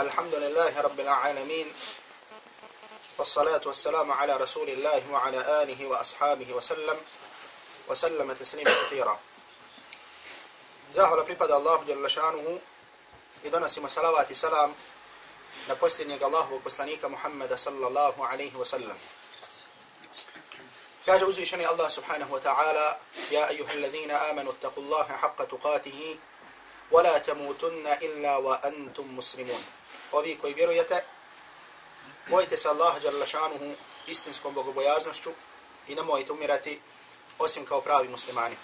الحمد لله رب العالمين والصلاة والسلام على رسول الله وعلى آله وأصحابه وسلم وسلم تسليم كثيرا. زاهر لبريباد الله جل شانه إذا اسم صلوات سلام نبوستني الله وبستنيك محمد صلى الله عليه وسلم كاج أزيشني الله سبحانه وتعالى يا أيها الذين آمنوا اتقوا الله حق تقاته ولا تموتن إلا وأنتم مسلمون Ovi koji vjerujete, bojite se Allaha jalla istinskom bogobojaznošću i nemojte umirati osim kao pravi muslimani.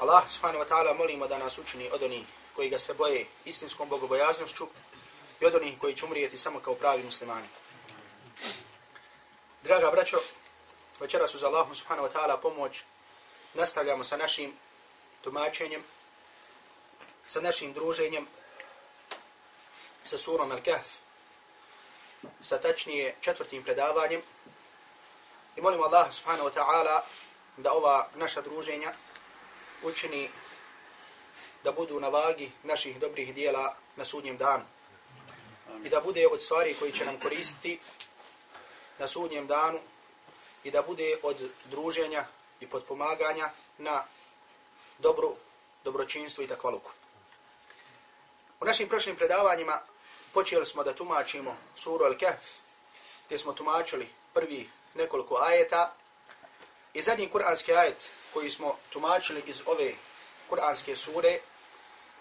Allah subhanahu wa ta'ala molimo da nas učini od onih koji ga se boje istinskom bogobojaznošću i od onih koji će umrijeti samo kao pravi muslimani. Draga braćo, večeras uz Allahu subhanahu wa ta'ala pomoć nastavljamo sa našim tumačenjem, sa našim druženjem, sa surom Al-Kahf, sa tačnije četvrtim predavanjem i molimo Allah subhanahu wa ta'ala da ova naša druženja učini da budu na vagi naših dobrih dijela na sudnjem danu. I da bude od stvari koji će nam koristiti na sudnjem danu i da bude od druženja i podpomaganja na dobru, dobročinstvo i takvaluku. U našim prošlim predavanjima počeli smo da tumačimo suru Al-Kahf, gdje smo tumačili prvi nekoliko ajeta i zadnji kuranski ajet koji smo tumačili iz ove kuranske sure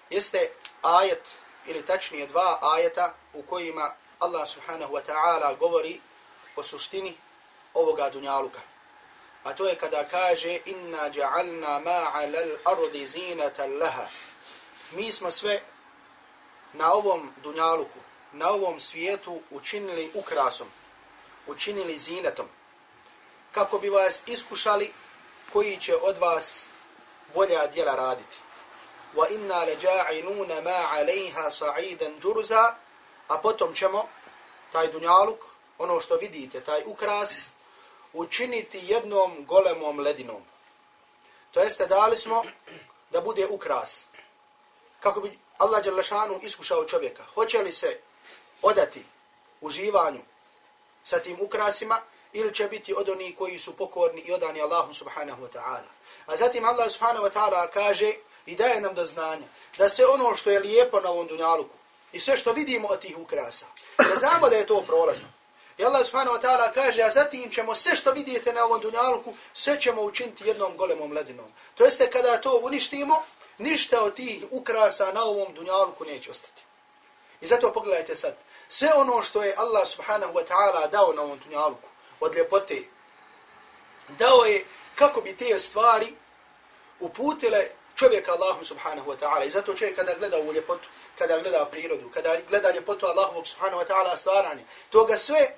jeste ajet ili tačnije dva ajeta u kojima Allah subhanahu wa ta'ala govori o suštini ovoga dunjaluka. A to je kada kaže inna ja'alna ma'ala al-ardi zinatan laha. Mi smo sve na ovom dunjaluku, na ovom svijetu učinili ukrasom, učinili zinetom, kako bi vas iskušali koji će od vas bolja djela raditi. Wa inna laja'inuna ma 'alayha sa'idan jurza, a potom ćemo taj dunjaluk, ono što vidite, taj ukras, učiniti jednom golemom ledinom. To jeste, dali smo da bude ukras. Kako bi Allah Đerlešanu iskušao čovjeka. Hoće li se odati uživanju sa tim ukrasima, ili će biti od onih koji su pokorni i odani Allahu subhanahu wa ta'ala. A zatim Allah subhanahu wa ta'ala kaže i daje nam do znanja da se ono što je lijepo na ovom dunjaluku i sve što vidimo od tih ukrasa, da znamo da je to prolazno. I Allah subhanahu wa ta'ala kaže, a zatim ćemo sve što vidite na ovom dunjaluku, sve ćemo učiniti jednom golemom ledinom. To jeste kada to uništimo, ništa od tih ukrasa na ovom dunjaluku neće ostati. I zato pogledajte sad, sve ono što je Allah subhanahu wa ta'ala dao na ovom dunjaluku, od ljepote. Dao je kako bi te stvari uputile čovjeka Allahu subhanahu wa ta'ala. I zato čovjek kada gleda u ljepotu, kada gleda prirodu, kada gleda ljepotu Allahu subhanahu wa ta'ala stvaranje, toga sve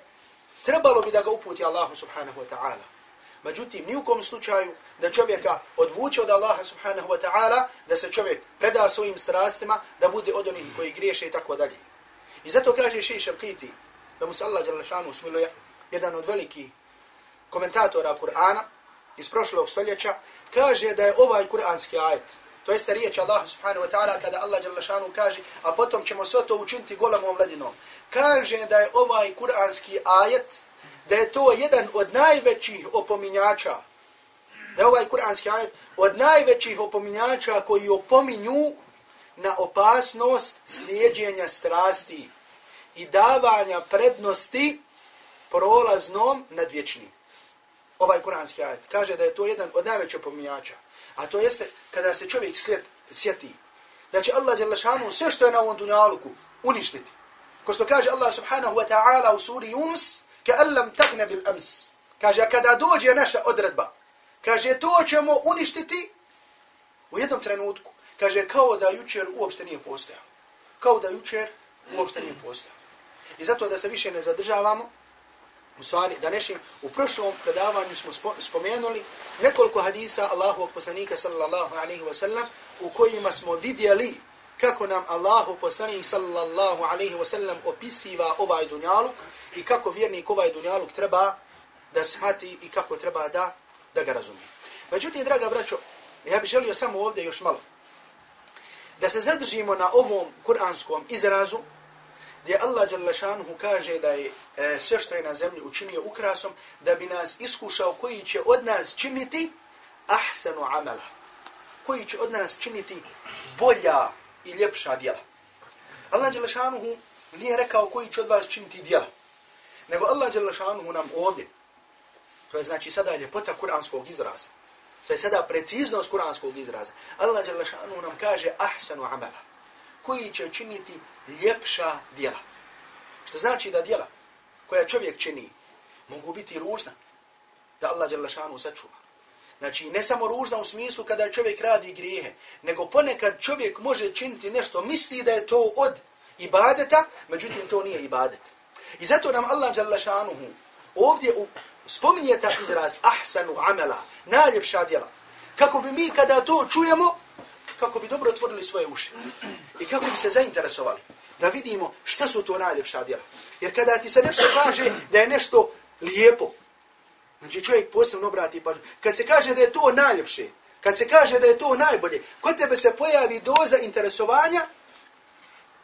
trebalo bi da ga uputi Allahu subhanahu wa ta'ala. Međutim, ni u kom slučaju da čovjeka odvuče od Allaha subhanahu wa ta'ala, da se čovjek preda svojim strastima, da bude od onih koji griješe i tako dalje. I zato kaže Šeš Al-Qiti, da mu se Allah smiluje, jedan od velikih komentatora Kur'ana iz prošlog stoljeća, kaže da je ovaj kur'anski ajet, to jeste riječ Allah subhanahu wa ta'ala kada Allah jalla kaže, a potom ćemo sve to učiniti golemom ledinom. Kaže da je ovaj kur'anski ajet, da je to jedan od najvećih opominjača, da je ovaj kur'anski ajet od najvećih opominjača koji opominju na opasnost slijedjenja strasti i davanja prednosti prolaznom nad vječnim. Ovaj kuranski ajet kaže da je to jedan od najvećih opominjača. A to jeste kada se čovjek sjet, sjeti da će Allah Đelešanu sve što je na ovom dunjaluku uništiti. Ko što kaže Allah subhanahu wa ta'ala u suri Yunus, ka allam tagne bil ams. Kaže, kada dođe naša odredba, kaže, to ćemo uništiti u jednom trenutku. Kaže, kao da jučer uopšte nije postojao. Kao da jučer uopšte nije postojao. I zato da se više ne zadržavamo, U stvari, da nešim, u prošlom predavanju smo spomenuli nekoliko hadisa Allahu poslanika sallallahu alaihi wa sallam u kojima smo vidjeli kako nam Allahu poslanik sallallahu alaihi wa sallam opisiva ovaj dunjaluk i kako vjernik ovaj dunjaluk treba da shvati i kako treba da, da ga razumije. Međutim, draga braćo, ja bih želio samo ovdje još malo da se zadržimo na ovom kuranskom izrazu gdje Allah Đalešanuhu kaže da je e, sve što je na zemlji učinio ukrasom, da bi nas iskušao koji će od nas činiti ahsanu amala. Koji će od nas činiti bolja i ljepša djela. Allah Đelešanuhu nije rekao koji će od vas činiti djela. Nego Allah Đelešanuhu nam ovdje, to je znači sada ljepota kuranskog izraza, to je sada preciznost kuranskog izraza, Allah Đelešanuhu nam kaže ahsanu amala. Koji će činiti ljepša djela. Što znači da djela koja čovjek čini mogu biti ružna, da Allah Đelešanuhu sačuva. Znači, ne samo ružna u smislu kada čovjek radi grijehe, nego ponekad čovjek može činiti nešto, misli da je to od ibadeta, međutim to nije ibadet. I zato nam Allah Đalašanuhu ovdje u, spominje ta izraz ahsanu amela, najljepša djela. Kako bi mi kada to čujemo, kako bi dobro otvorili svoje uši i kako bi se zainteresovali da vidimo šta su to najljepša djela. Jer kada ti se nešto kaže da je nešto lijepo, znači čovjek posebno obrati pažnju. Kad se kaže da je to najljepše, kad se kaže da je to najbolje, kod tebe se pojavi doza interesovanja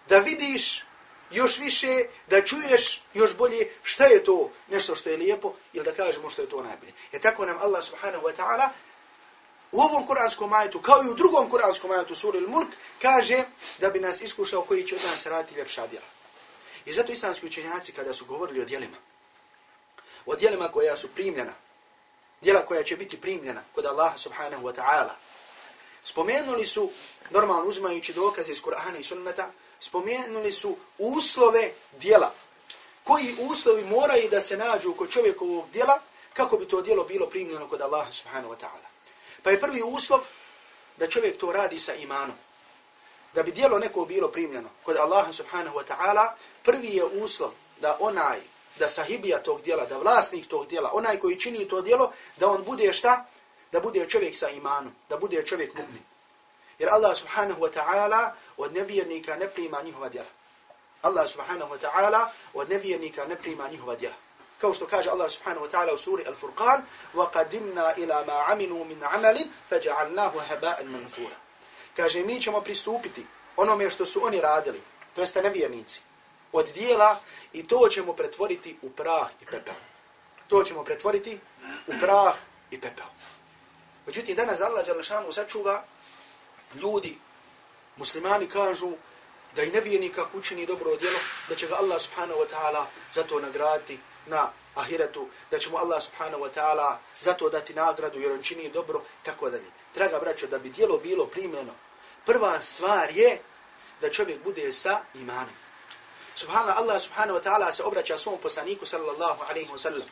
da vidiš još više, da čuješ još bolje šta je to nešto što je lijepo ili da kažemo što je to najbolje. Jer tako nam Allah subhanahu wa ta'ala u ovom kuranskom majetu, kao i u drugom kuranskom majetu, suri Al-Mulk, kaže da bi nas iskušao koji će od nas raditi ljepša djela. I zato islamski učenjaci kada su govorili o djelima, o djelima koja su primljena, djela koja će biti primljena kod Allaha subhanahu wa ta'ala, spomenuli su, normalno uzimajući dokaze iz Kur'ana i sunnata, spomenuli su uslove djela. Koji uslovi moraju da se nađu kod čovjekovog djela, kako bi to djelo bilo primljeno kod Allaha subhanahu wa ta'ala. Pa je prvi uslov da čovjek to radi sa imanom. Da bi dijelo neko bilo primljeno kod Allaha subhanahu wa ta'ala, prvi je uslov da onaj, da sahibija tog dijela, da vlasnik tog dijela, onaj koji čini to dijelo, da on bude šta? Da bude čovjek sa imanom, da bude čovjek mu'min. Jer Allah subhanahu wa ta'ala od nevjernika ne prima njihova dijela. Allah subhanahu wa ta'ala od nevjernika ne prima njihova dijela. kao što kaže Allah subhanahu wa ta'ala u suri Al-Furqan وَقَدِمْنَا إِلَى مَا عَمِنُوا مِنْ عَمَلٍ فَجَعَلْنَاهُ هَبَاءً مَنْثُورًا kaže mi ćemo pristupiti onome što su oni radili to jeste nevjernici od dijela i to ćemo pretvoriti u prah i pepel to ćemo pretvoriti u prah i pepel međutim danas Allah Đalešanu sačuva ljudi muslimani kažu da i nevjernika učini dobro djelo, da će ga Allah subhanahu wa ta'ala za to nagraditi na ahiretu, da će mu Allah subhanahu wa ta'ala zato dati nagradu jer on čini dobro, tako da. Draga braćo, da bi djelo bilo primljeno, prva stvar je da čovjek bude sa imanom. Subhana Allah subhanahu wa ta'ala se obraća svom poslaniku sallallahu alaihi wa sallam.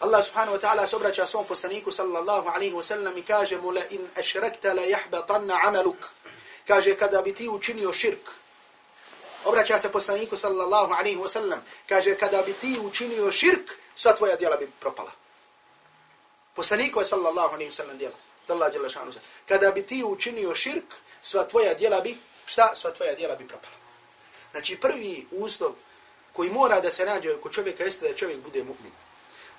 Allah subhanahu wa ta'ala se obraća svom poslaniku sallallahu alaihi wa sallam i kaže mu la in ashrakta la yahbatanna amaluk. Kaže kada bi ti učinio širk, obraća se poslaniku sallallahu alaihi wa sallam, kaže kada bi ti učinio širk, sva tvoja djela bi propala. Poslaniku je sallallahu alaihi wa sallam djela. Allah djela šanu. Kada bi ti učinio širk, sva tvoja djela bi, šta? Sva tvoja djela bi propala. Znači prvi uslov koji mora da se nađe kod čovjeka jeste da čovjek bude mu'min.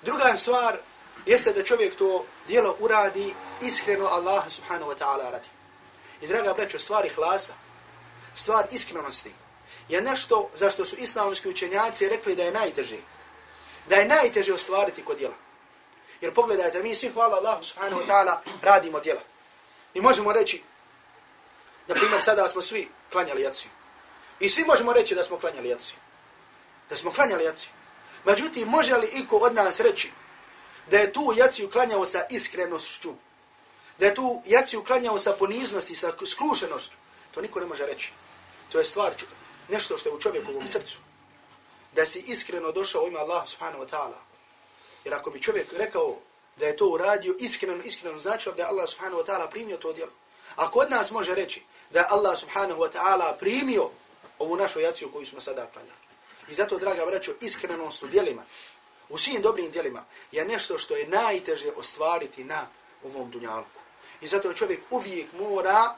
Druga stvar jeste da čovjek to djelo uradi iskreno Allah subhanahu wa ta'ala radi. I draga braćo, stvari ihlasa, stvar iskrenosti, je nešto za što su islamski učenjaci rekli da je najteže. Da je najteže ostvariti kod djela. Jer pogledajte, mi svi hvala Allahu subhanahu wa ta'ala radimo djela. I možemo reći, na primjer, sada smo svi klanjali jaciju. I svi možemo reći da smo klanjali jaciju. Da smo klanjali jaciju. Međutim, može li iko od nas reći da je tu jaciju klanjao sa iskrenošću? Da je tu jaciju klanjao sa poniznosti, sa skrušenošću? To niko ne može reći. To je stvar nešto što je u čovjekovom srcu. Da si iskreno došao u ime Allah subhanahu wa ta'ala. Jer ako bi čovjek rekao da je to uradio iskreno, iskreno značilo da je Allah subhanahu wa ta'ala primio to djelo. Ako od nas može reći da je Allah subhanahu wa ta'ala primio ovu našu jaciju koju smo sada klanjali. I zato, draga braćo, iskrenost u djelima, u svim dobrim djelima, je nešto što je najteže ostvariti na ovom dunjalku. I zato čovjek uvijek mora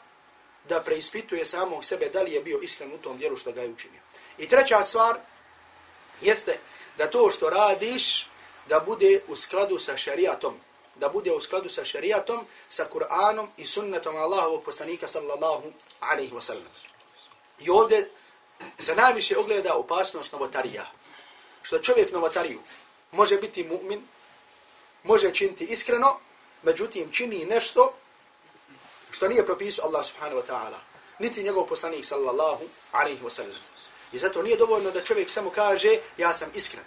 da preispituje samog sebe da li je bio iskren u tom dijelu što ga je učinio. I treća stvar jeste da to što radiš da bude u skladu sa šarijatom. Da bude u skladu sa šarijatom, sa Kur'anom i sunnetom Allahovog poslanika sallallahu alaihi wa sallam. I ovdje se najviše ogleda opasnost novotarija. Što čovjek novotariju može biti mu'min, može činiti iskreno, međutim čini nešto što nije propisao Allah subhanahu wa ta'ala, niti njegov poslanik sallallahu alaihi wa sallam. I zato nije dovoljno da čovjek samo kaže ja sam iskren,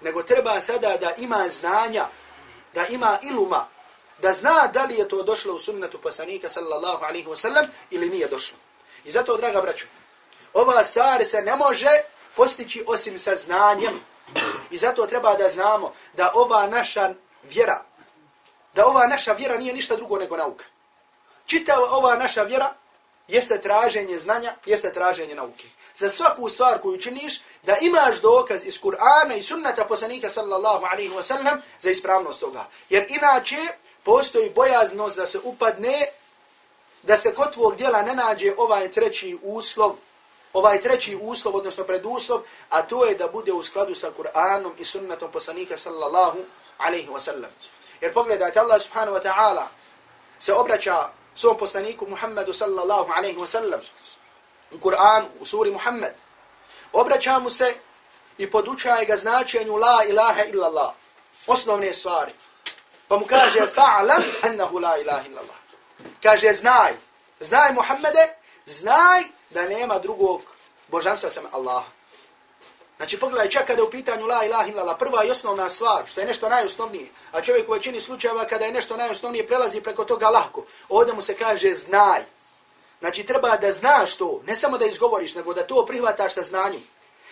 nego treba sada da ima znanja, da ima iluma, da zna da li je to došlo u sunnetu poslanika sallallahu alaihi wa sallam ili nije došlo. I zato, draga braćo, ova stvar se ne može postići osim sa znanjem. I zato treba da znamo da ova naša vjera, da ova naša vjera nije ništa drugo nego nauka. Čitava ova naša vjera jeste traženje znanja, jeste traženje nauke. Za svaku stvar koju činiš, da imaš dokaz iz Kur'ana i sunnata poslanika sallallahu alaihi wa sallam za ispravnost toga. Jer inače postoji bojaznost da se upadne, da se kod tvog djela ne nađe ovaj treći uslov, ovaj treći uslov, odnosno preduslov, a to je da bude u skladu sa Kur'anom i sunnatom poslanika sallallahu alaihi wa sallam. Jer pogledajte, Allah subhanahu wa ta'ala se obraća svom poslaniku Muhammedu sallallahu alaihi wa sallam u Kur'an, u suri Muhammed. Obraća mu se i podučaje ga značenju la ilaha illallah. Osnovne stvari. Pa mu kaže fa'lam annahu la ilaha illallah. Kaže znaj, znaj Muhammede, znaj da nema drugog božanstva sam Allah. Znači pogledaj čak kada je u pitanju la ilaha illallah, prva i osnovna stvar, što je nešto najosnovnije, a čovjek u većini slučajeva kada je nešto najosnovnije prelazi preko toga lahko, ovdje mu se kaže znaj. Znači treba da znaš to, ne samo da izgovoriš, nego da to prihvataš sa znanjem.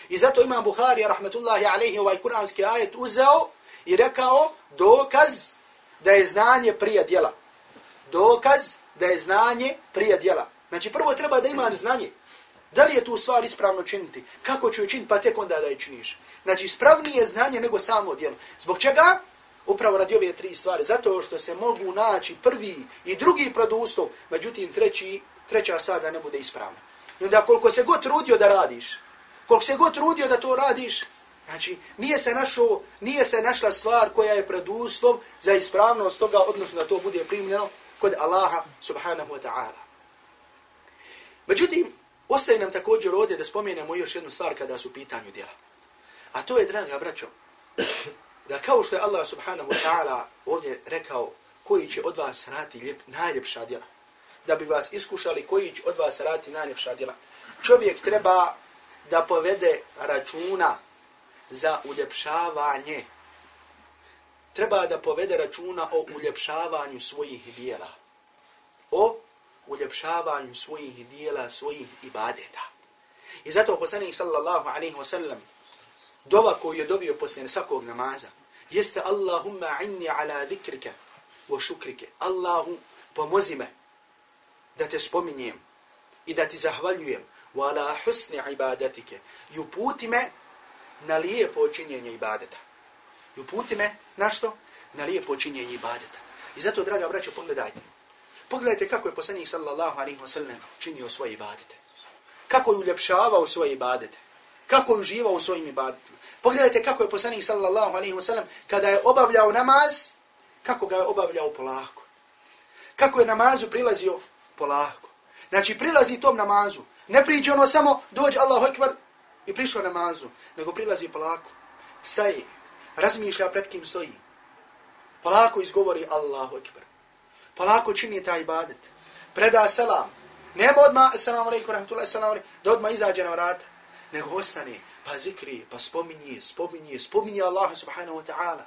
I zato imam Buhari, rahmetullahi alaihi, ovaj kuranski ajet uzeo i rekao dokaz da je znanje prije djela. Dokaz da je znanje prije djela. Znači prvo treba da ima znanje. Da li je tu stvar ispravno činiti? Kako ću je činiti? Pa tek onda da je činiš. Znači, ispravnije znanje nego samo djelo. Zbog čega? Upravo radi ove tri stvari. Zato što se mogu naći prvi i drugi produstov, međutim treći, treća sada ne bude ispravna. I onda koliko se god trudio da radiš, koliko se god trudio da to radiš, znači nije se, našo, nije se našla stvar koja je produstov za ispravnost toga, odnosno da to bude primljeno kod Allaha subhanahu wa ta'ala. Međutim, Ostaje nam također ovdje da spomenemo još jednu stvar kada su pitanju djela. A to je, draga braćo, da kao što je Allah subhanahu wa ta'ala ovdje rekao koji će od vas raditi ljep, najljepša djela, da bi vas iskušali koji će od vas raditi najljepša djela, čovjek treba da povede računa za uljepšavanje. Treba da povede računa o uljepšavanju svojih djela. O uljepšavanju svojih dijela, svojih ibadeta. I zato poslanik sallallahu alaihi wa sallam, dova koju je dobio poslije svakog namaza, jeste Allahumma inni ala zikrike wa šukrike. Allahu, pomozi me da te spominjem i da ti zahvaljujem wa ala husni ibadetike. I uputi me na lijepo činjenje ibadeta. I uputi me na što? Na lijepo činjenje ibadeta. I zato, draga braćo, pogledajte. Pogledajte kako je poslanik sallallahu alaihi wa sallam činio svoje ibadete. Kako je uljepšavao svoje ibadete. Kako je uživao u svojim ibadetima. Pogledajte kako je poslanik sallallahu alaihi wa sallam kada je obavljao namaz, kako ga je obavljao polako. Kako je namazu prilazio polako. Znači prilazi tom namazu. Ne priđe ono samo dođe Allahu ekvar i prišao namazu. Nego prilazi polako. Staje. Razmišlja pred kim stoji. Polako izgovori Allahu ekvar polako čini taj ibadet. Preda selam. Nema odma assalamu alaikum, rahmatullahi, assalamu alaikum, da odma izađe na vrata. Nego ostane, pa zikri, pa spominje, spominje, spominje Allah subhanahu wa ta'ala.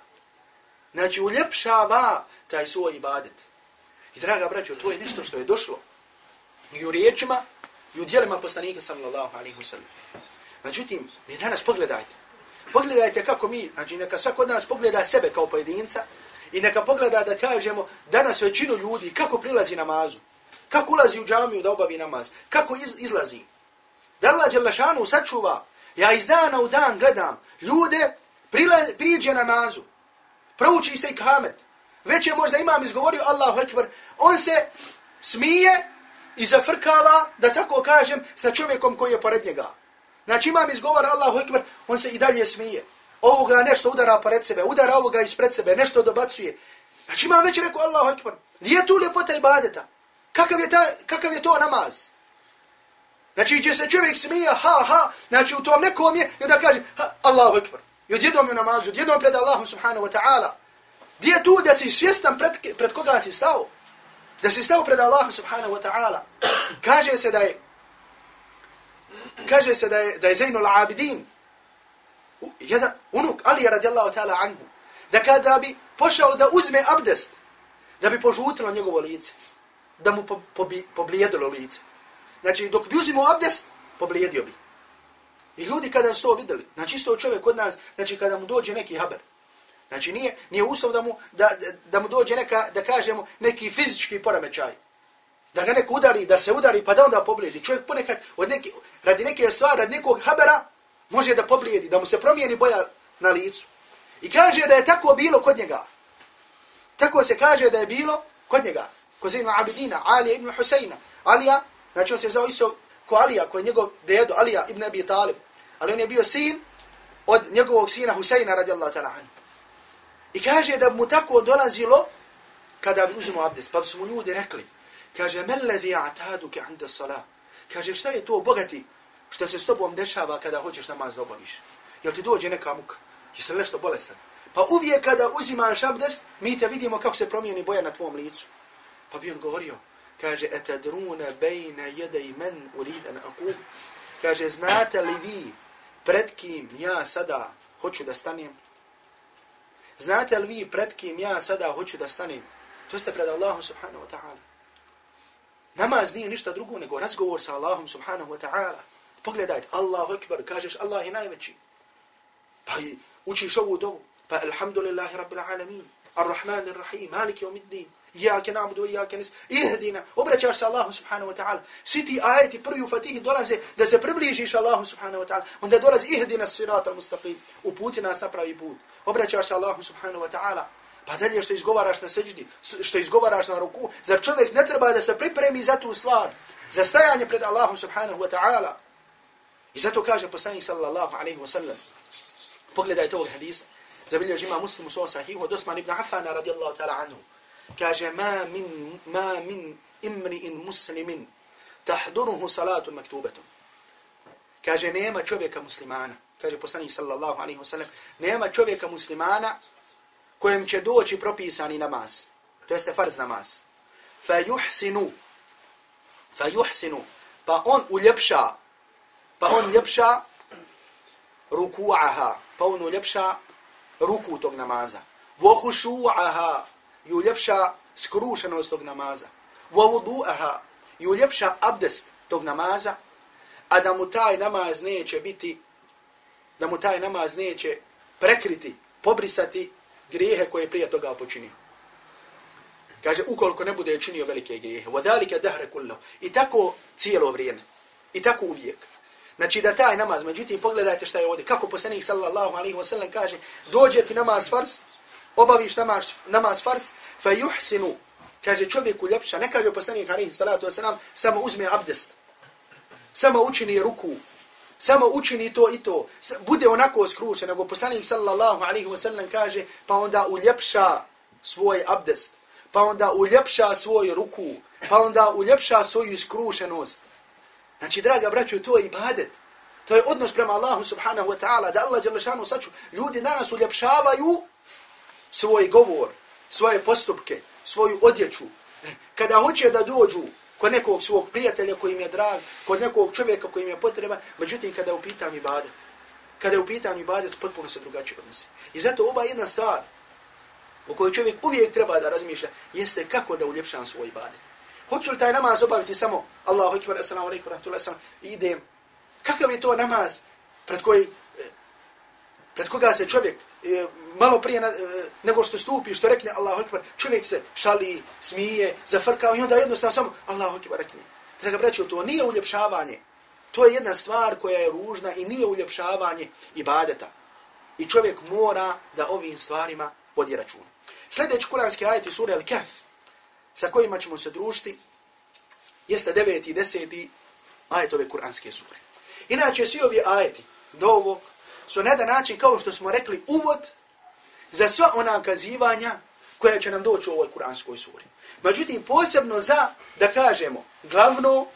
Znači, uljepšava taj svoj ibadet. I draga braćo, to je nešto što je došlo. I u riječima, i u dijelima poslanika sallallahu alaihi wa sallam. Međutim, mi danas pogledajte. Pogledajte kako mi, znači neka svak od nas pogleda sebe kao pojedinca, I neka pogleda da kažemo danas većinu ljudi kako prilazi namazu. Kako ulazi u džamiju da obavi namaz. Kako iz, izlazi. Da Allah Đelešanu sačuva. Ja iz dana u dan gledam ljude prila, priđe namazu. Prouči se i kamet. Već je možda imam izgovorio Allahu Ekber. On se smije i zafrkava, da tako kažem, sa čovjekom koji je pored njega. Znači imam izgovor Allahu Ekber, on se i dalje smije ovoga nešto udara pored sebe, udara ovoga ispred sebe, nešto dobacuje. Znači imam već rekao Allahu Akbar, gdje je tu ljepota ibadeta? Kakav je, ta, kakav je to namaz? Znači, gdje se čovjek smija, ha, ha, znači u tom nekom je, i onda kaže, ha, Allahu ekber. I odjednom je namazu, odjednom pred Allahom subhanahu wa ta'ala. Gdje je tu da si svjestan pred, pred koga si stao? Da si stao pred Allahom subhanahu wa ta'ala. Kaže se da je, kaže se da je, da je Zainul Abidin, jedan unuk Ali radijallahu ta'ala anhu, da kada bi pošao da uzme abdest, da bi požutilo njegovo lice, da mu po, po, poblijedilo lice. Znači, dok bi uzimo abdest, poblijedio bi. I ljudi kada su to videli, znači isto čovjek kod nas, znači kada mu dođe neki haber, znači nije, nije uslov da mu, da, da mu dođe neka, da kažemo, neki fizički poremećaj, da ga neko udari, da se udari, pa da onda poblijedi. Čovjek ponekad, od neki, radi neke stvari, radi nekog habera, može da poblijedi, da mu se promijeni boja na licu. I kaže da je tako bilo kod njega. Tako se kaže da je bilo kod njega. Kod Zinu Abidina, Alija ibn Husayna. Alija, znači on se zao isto ko Alija, ko je njegov dedo, Alija ibn Abi Talib. Ali on je bio sin od njegovog sina Husayna radijallahu ta'ala anhu. I kaže da mu tako dolazilo kada bi uzimo abdes. Pa su mu ljudi rekli, kaže, men ledhi a'taduke ande salah. Kaže, šta je to bogati što se s tobom dešava kada hoćeš namaz da obaviš? Jel ti dođe neka muka? Jesi li nešto bolestan? Pa uvijek kada uzimaš abdest, mi te vidimo kako se promijeni boja na tvom licu. Pa bi on govorio, kaže, etadruna bejna jedej men urid an akum. Kaže, znate li vi pred kim ja sada hoću da stanem? Znate li vi pred kim ja sada hoću da stanem? To ste pred Allahom subhanahu wa ta'ala. Namaz nije ništa drugo nego razgovor sa Allahom subhanahu wa ta'ala. Pogledajte, Allahu Ekber, kažeš Allah je najveći. Pa učiš ovu dovu. Pa alhamdulillahi rabbil alamin. Ar-Rahman ar-Rahim. Malik yawm ad-din. Na'budu wa iyyaka nasta'in. Ihdina. Obraćaš se Allahu subhanahu wa ta'ala. Svi ti ajeti prvi u Fatihi dolaze da se približiš Allahu subhanahu wa ta'ala. Onda dolazi ihdina as-sirata al-mustaqim. Uputi nas na pravi put. Obraćaš se Allahu subhanahu wa ta'ala. Pa dalje što izgovaraš na seđdi, što izgovaraš na ruku, zar čovjek ne treba da se pripremi za tu stvar, za stajanje pred Allahom subhanahu wa ta'ala. I zato kaže poslanik sallallahu alaihi wa sallam, pogledajte ovog hadisa, zabilje žima muslim u svom sahihu, od Osman ibn Affan radijallahu ta'ala anhu, kaže, ma min, ma min imri'in muslimin, tahduruhu salatu maktubetom. Kaže, nema čovjeka muslimana, kaže poslanik sallallahu alaihi wa sallam, nema čovjeka muslimana kojem će doći propisani namaz, to jeste farz namaz, fa yuhsinu, fa yuhsinu, pa on uljepša, pa on ljepša ruku'aha, pa on uljepša ruku tog namaza. Wa khushu'aha, i uljepša skrušenost tog namaza. Wa wudu'aha, i uljepša abdest tog namaza, a da mu taj namaz neće biti, da mu taj namaz neće prekriti, pobrisati grijehe koje prije toga počinio. Kaže, ukoliko ne bude činio velike grijehe. وَذَلِكَ دَهْرَ كُلَّهُ I tako cijelo vrijeme. I tako uvijek. Znači da taj namaz, međutim pogledajte šta je ovdje. Kako poslanik sallallahu alaihi wa sallam kaže, dođe ti namaz fars, obaviš namaz, namaz fars, fa juhsinu, kaže čovjeku ljepša, ne kaže poslanik alaihi salatu wa sallam, samo uzme abdest, samo učini ruku, samo učini to i to, bude onako skrušen, nego poslanik sallallahu alaihi wa sallam kaže, pa onda uljepša svoj abdest, pa onda uljepša svoj ruku, pa onda uljepša svoju skrušenost, Znači, draga braćo, to je ibadet. To je odnos prema Allahu subhanahu wa ta'ala, da Allah jala saču, ljudi danas uljepšavaju svoj govor, svoje postupke, svoju odjeću. Kada hoće da dođu kod nekog svog prijatelja koji im je drag, kod nekog čovjeka koji im je potreban, međutim, kada je u pitanju ibadet, kada je u pitanju ibadet, potpuno se drugačije odnosi. I zato ova jedna stvar u kojoj čovjek uvijek treba da razmišlja, jeste kako da uljepšam svoj ibadet. Hoću li taj namaz obaviti samo Allahu ekber, assalamu alaikum, rahmatullahi sallam, i idem. Kakav je to namaz pred koji, e, pred koga se čovjek e, malo prije e, nego što stupi, što rekne Allahu ekber, čovjek se šali, smije, zafrkao i onda jednostavno samo Allahu ekber rekne. Treba braći, to nije uljepšavanje. To je jedna stvar koja je ružna i nije uljepšavanje ibadeta. I čovjek mora da ovim stvarima vodi račun. Sljedeći kuranski ajet iz sura Al-Kahf, sa kojima ćemo se družiti, jeste deveti i deseti ajet ove kuranske sure. Inače, svi ovi ajeti do ovog su na jedan način, kao što smo rekli, uvod za sva ona kazivanja koja će nam doći u ovoj kuranskoj suri. Međutim, posebno za, da kažemo, glavno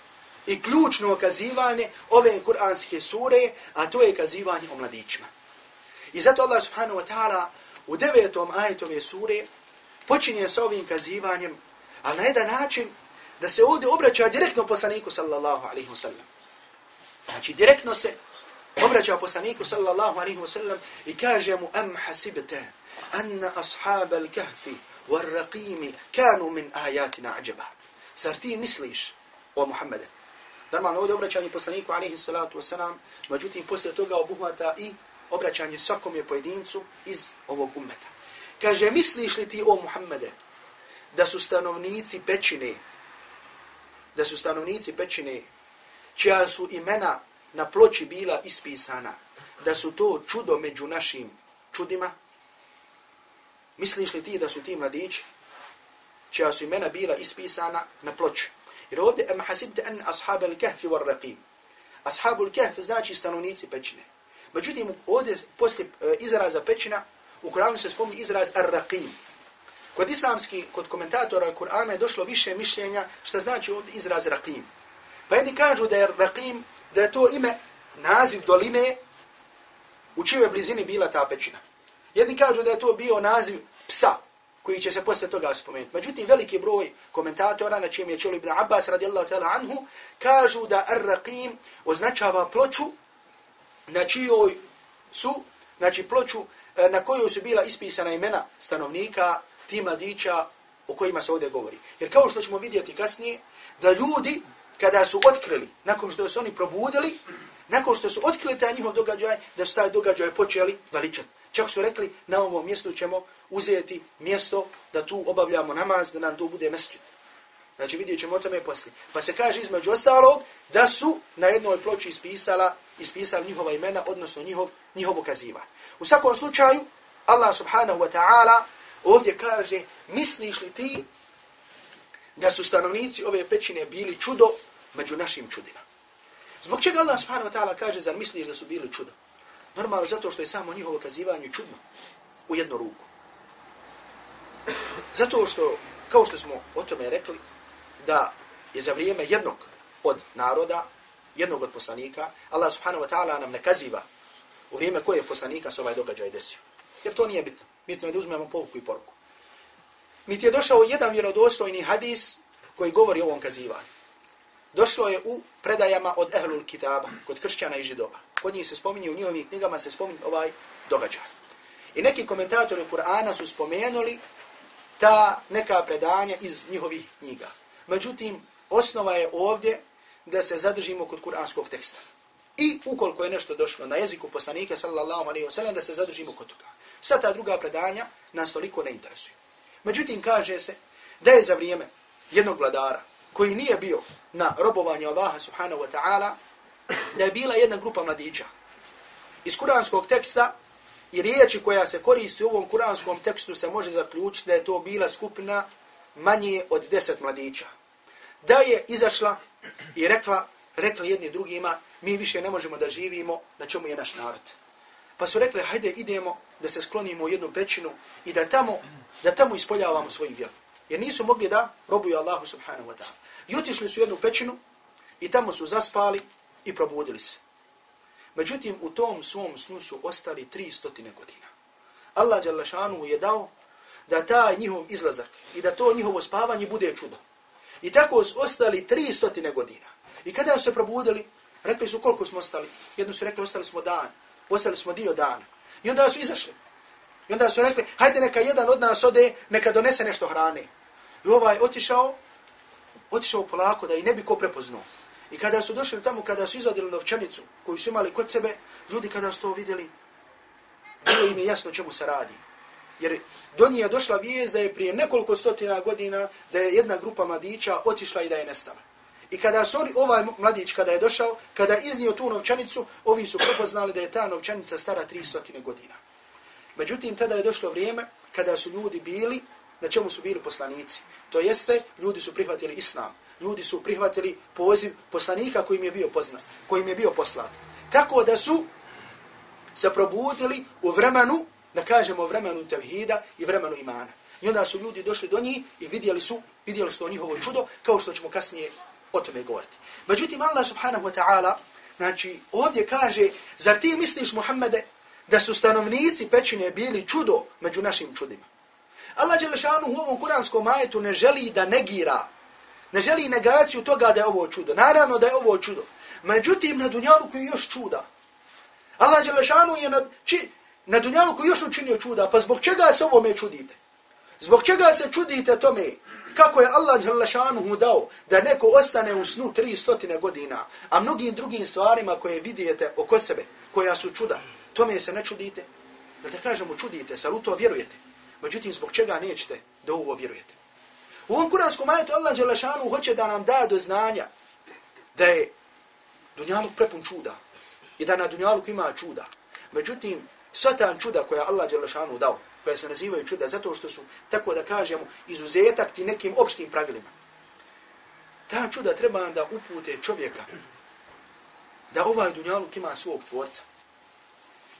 i ključno kazivanje ove kuranske sure, a to je kazivanje o mladićima. I zato Allah subhanahu wa ta'ala u devetom ajetove sure počinje sa ovim kazivanjem, ali na jedan način da se ovdje obraća direktno poslaniku sallallahu alaihi wa sallam. Znači direktno se obraća poslaniku sallallahu alaihi wa sallam i kaže mu am hasibte anna ashab al-kahfi wal-raqimi kanu min ajatina ađaba. Zar ti misliš o Muhammede? Normalno ovdje obraćanje poslaniku alaihi salatu wasalam, međutim poslije toga obuhvata i obraćanje svakom je pojedincu iz ovog ummeta. Kaže, misliš li ti o Muhammede da su stanovnici pećine, da su stanovnici pećine, čija su imena na ploči bila ispisana, da su to čudo među našim čudima? Misliš li ti da su ti mladići, čija su imena bila ispisana na ploči? Jer ovdje, em hasibte en ashab al-kahfi war-raqim. Ashab al-kahf znači stanovnici pećine. Međutim, ovdje poslije e, izraza pećina, u Kur'anu se spomni izraz ar-raqim. Kod islamski, kod komentatora Kur'ana je došlo više mišljenja što znači ovdje izraz raqim. Pa jedni kažu da je raqim, da je to ime, naziv doline u čijoj blizini bila ta pećina. Jedni kažu da je to bio naziv psa, koji će se posle toga spomenuti. Međutim, veliki broj komentatora, na čijem je čelo Ibn Abbas radijallahu ta'ala anhu, kažu da ar-raqim označava ploču na čijoj su, znači ploču eh, na kojoj su bila ispisana imena stanovnika, ti mladića o kojima se ovdje govori. Jer kao što ćemo vidjeti kasnije, da ljudi kada su otkrili, nakon što su oni probudili, nakon što su otkrili taj njihov događaj, da su taj događaj počeli veličati. Čak su rekli, na ovom mjestu ćemo uzeti mjesto da tu obavljamo namaz, da nam to bude mesčit. Znači vidjet ćemo o tome poslije. Pa se kaže između ostalog da su na jednoj ploči ispisala, ispisali njihova imena, odnosno njihov, njihovo kaziva. U svakom slučaju, Allah subhanahu wa ta'ala ovdje kaže, misliš li ti da su stanovnici ove pećine bili čudo među našim čudima? Zbog čega Allah subhanahu wa ta'ala kaže, zar misliš da su bili čudo? Normalno zato što je samo njihovo kazivanje čudno u jednu ruku. Zato što, kao što smo o tome rekli, da je za vrijeme jednog od naroda, jednog od poslanika, Allah subhanahu wa ta'ala nam ne kaziva u vrijeme koje poslanika se ovaj događaj desio. Jer to nije bitno. Bitno je da uzmemo pouku i poruku. Niti je došao jedan vjerodostojni hadis koji govori o ovom kazivanju. Došlo je u predajama od ehlul kitaba, kod kršćana i židova. Kod njih se spominje, u njihovim knjigama se spominje ovaj događaj. I neki komentatori Kur'ana su spomenuli ta neka predanja iz njihovih knjiga. Međutim, osnova je ovdje da se zadržimo kod kuranskog teksta. I ukoliko je nešto došlo na jeziku poslanika, sallallahu alaihi wa sallam, da se zadržimo kod toga. Sa ta druga predanja nas toliko ne interesuju. Međutim, kaže se da je za vrijeme jednog vladara koji nije bio na robovanju Allaha subhanahu wa ta'ala, da je bila jedna grupa mladića. Iz kuranskog teksta i riječi koja se koristi u ovom kuranskom tekstu se može zaključiti da je to bila skupina manje od deset mladića. Da je izašla i rekla, rekla jedni drugima, mi više ne možemo da živimo, na čemu je naš narod. Pa su rekli, hajde idemo da se sklonimo u jednu pećinu i da tamo, da tamo ispoljavamo svoj vjer. Jer nisu mogli da robuju Allahu subhanahu wa ta'ala. I otišli su u jednu pećinu i tamo su zaspali i probudili se. Međutim, u tom svom snu su ostali tri stotine godina. Allah Đalašanu je dao da taj njihov izlazak i da to njihovo spavanje bude čudo. I tako su ostali tri stotine godina. I kada su se probudili, rekli su koliko smo ostali. Jedno su rekli, ostali smo dan. Ostali smo dio dana. I onda su izašli. I onda su rekli, hajde neka jedan od nas ode, neka donese nešto hrane. I ovaj otišao, otišao polako da i ne bi ko prepoznao. I kada su došli tamo, kada su izvadili novčanicu koju su imali kod sebe, ljudi kada su to vidjeli, bilo im je jasno čemu se radi. Jer do nije došla vijest da je prije nekoliko stotina godina da je jedna grupa mladića otišla i da je nestala. I kada su oni, ovaj mladić kada je došao, kada je iznio tu novčanicu, ovi su prepoznali da je ta novčanica stara 300 godina. Međutim, tada je došlo vrijeme kada su ljudi bili, na čemu su bili poslanici. To jeste, ljudi su prihvatili islam. Ljudi su prihvatili poziv poslanika kojim je bio poznat, kojim je bio poslat. Tako da su se probudili u vremenu da kažemo vremenu tevhida i vremenu imana. I onda su ljudi došli do njih i vidjeli su, vidjeli su to njihovo čudo, kao što ćemo kasnije o tome govoriti. Međutim, Allah subhanahu wa ta'ala, znači, ovdje kaže, zar ti misliš, Muhammede, da su stanovnici pećine bili čudo među našim čudima? Allah Đelešanu u ovom kuranskom majetu ne želi da negira, ne želi negaciju toga da je ovo čudo. Naravno da je ovo čudo. Međutim, na Dunjaluku je još čuda. Allah Đelešanu je na, či, na Dunjaluku još učinio čuda, pa zbog čega se ovome čudite? Zbog čega se čudite tome kako je Allah Đelešanu mu dao da neko ostane u snu 300 godina, a mnogim drugim stvarima koje vidijete oko sebe, koja su čuda, tome se ne čudite? Da kažemo čudite, sal u to vjerujete? Međutim, zbog čega nećete da ovo vjerujete? U ovom kuranskom ajetu Allah Đelešanu hoće da nam da do znanja da je Dunjaluk prepun čuda i da na Dunjaluku ima čuda. Međutim, sva ta čuda koja Allah Đelešanu dao, koja se nazivaju čuda, zato što su, tako da kažemo, izuzetak ti nekim opštim pravilima. Ta čuda treba da upute čovjeka da ovaj Dunjaluk ima svog tvorca.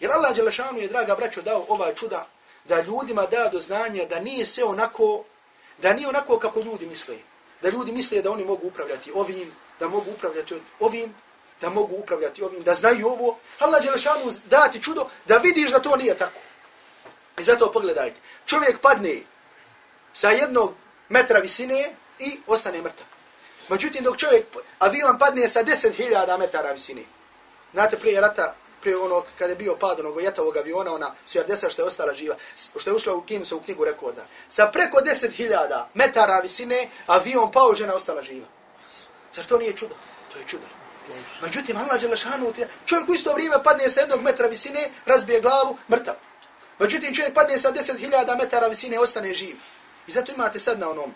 Jer Allah Đelešanu je, draga braćo, dao ovaj čuda da ljudima da do znanja da nije sve onako, da nije onako kako ljudi misle. Da ljudi misle da oni mogu upravljati ovim, da mogu upravljati ovim, da mogu upravljati ovim, da znaju ovo. Allah Đelešanu dati čudo da vidiš da to nije tako. I zato pogledajte. Čovjek padne sa jednog metra visine i ostane mrtav. Međutim, dok čovjek, avion padne sa 10.000 metara visine. Znate, prije rata prije onog, kad je bio pad onog jetovog aviona, ona sujardesa što je ostala živa, što je ušla u Guinnessovu knjigu rekorda. Sa preko 10.000 metara visine, avion pao, žena ostala živa. Zar to nije čudo? To je čudo. Međutim, Allah Đelešanu, čovjek u isto vrijeme padne sa jednog metra visine, razbije glavu, mrtav. Međutim, čovjek padne sa 10.000 metara visine, ostane živ. I zato imate sad na onom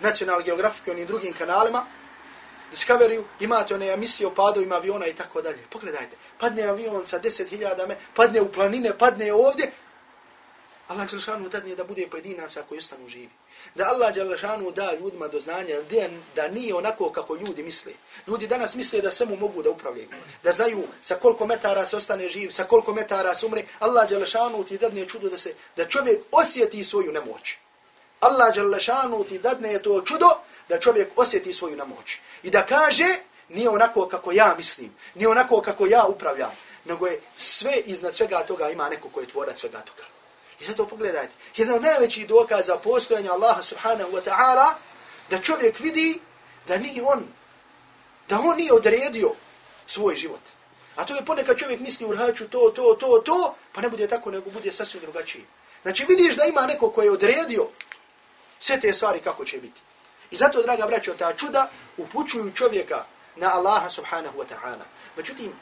National Geographic i onim drugim kanalima, Discovery, imate one emisije o padovima aviona i tako dalje. Pogledajte, padne avion sa 10.000 metara, padne u planine, padne ovdje. Allah Đelešanu dadne da bude pojedinaca koji ostanu živi. Da Allah Đelešanu da ljudima do znanja da nije onako kako ljudi misle. Ljudi danas misle da samo mogu da upravljaju. Da znaju sa koliko metara se ostane živ, sa koliko metara se umre. Allah Đelešanu ti dadne čudo da, se, da čovjek osjeti svoju nemoć. Allah Đelešanu ti dadne to čudo da čovjek osjeti svoju nemoć. I da kaže, nije onako kako ja mislim, nije onako kako ja upravljam, nego je sve iznad svega toga ima neko koji je tvorac svega toga. I zato pogledajte, jedan od najvećih dokaza postojanja Allaha subhanahu wa ta'ala, da čovjek vidi da nije on, da on nije odredio svoj život. A to je ponekad čovjek misli urhaću to, to, to, to, pa ne bude tako, nego bude sasvim drugačiji. Znači vidiš da ima neko koji je odredio sve te stvari kako će biti. I zato, draga braćo, ta čuda upućuju čovjeka na Allaha subhanahu wa ta'ala. Međutim,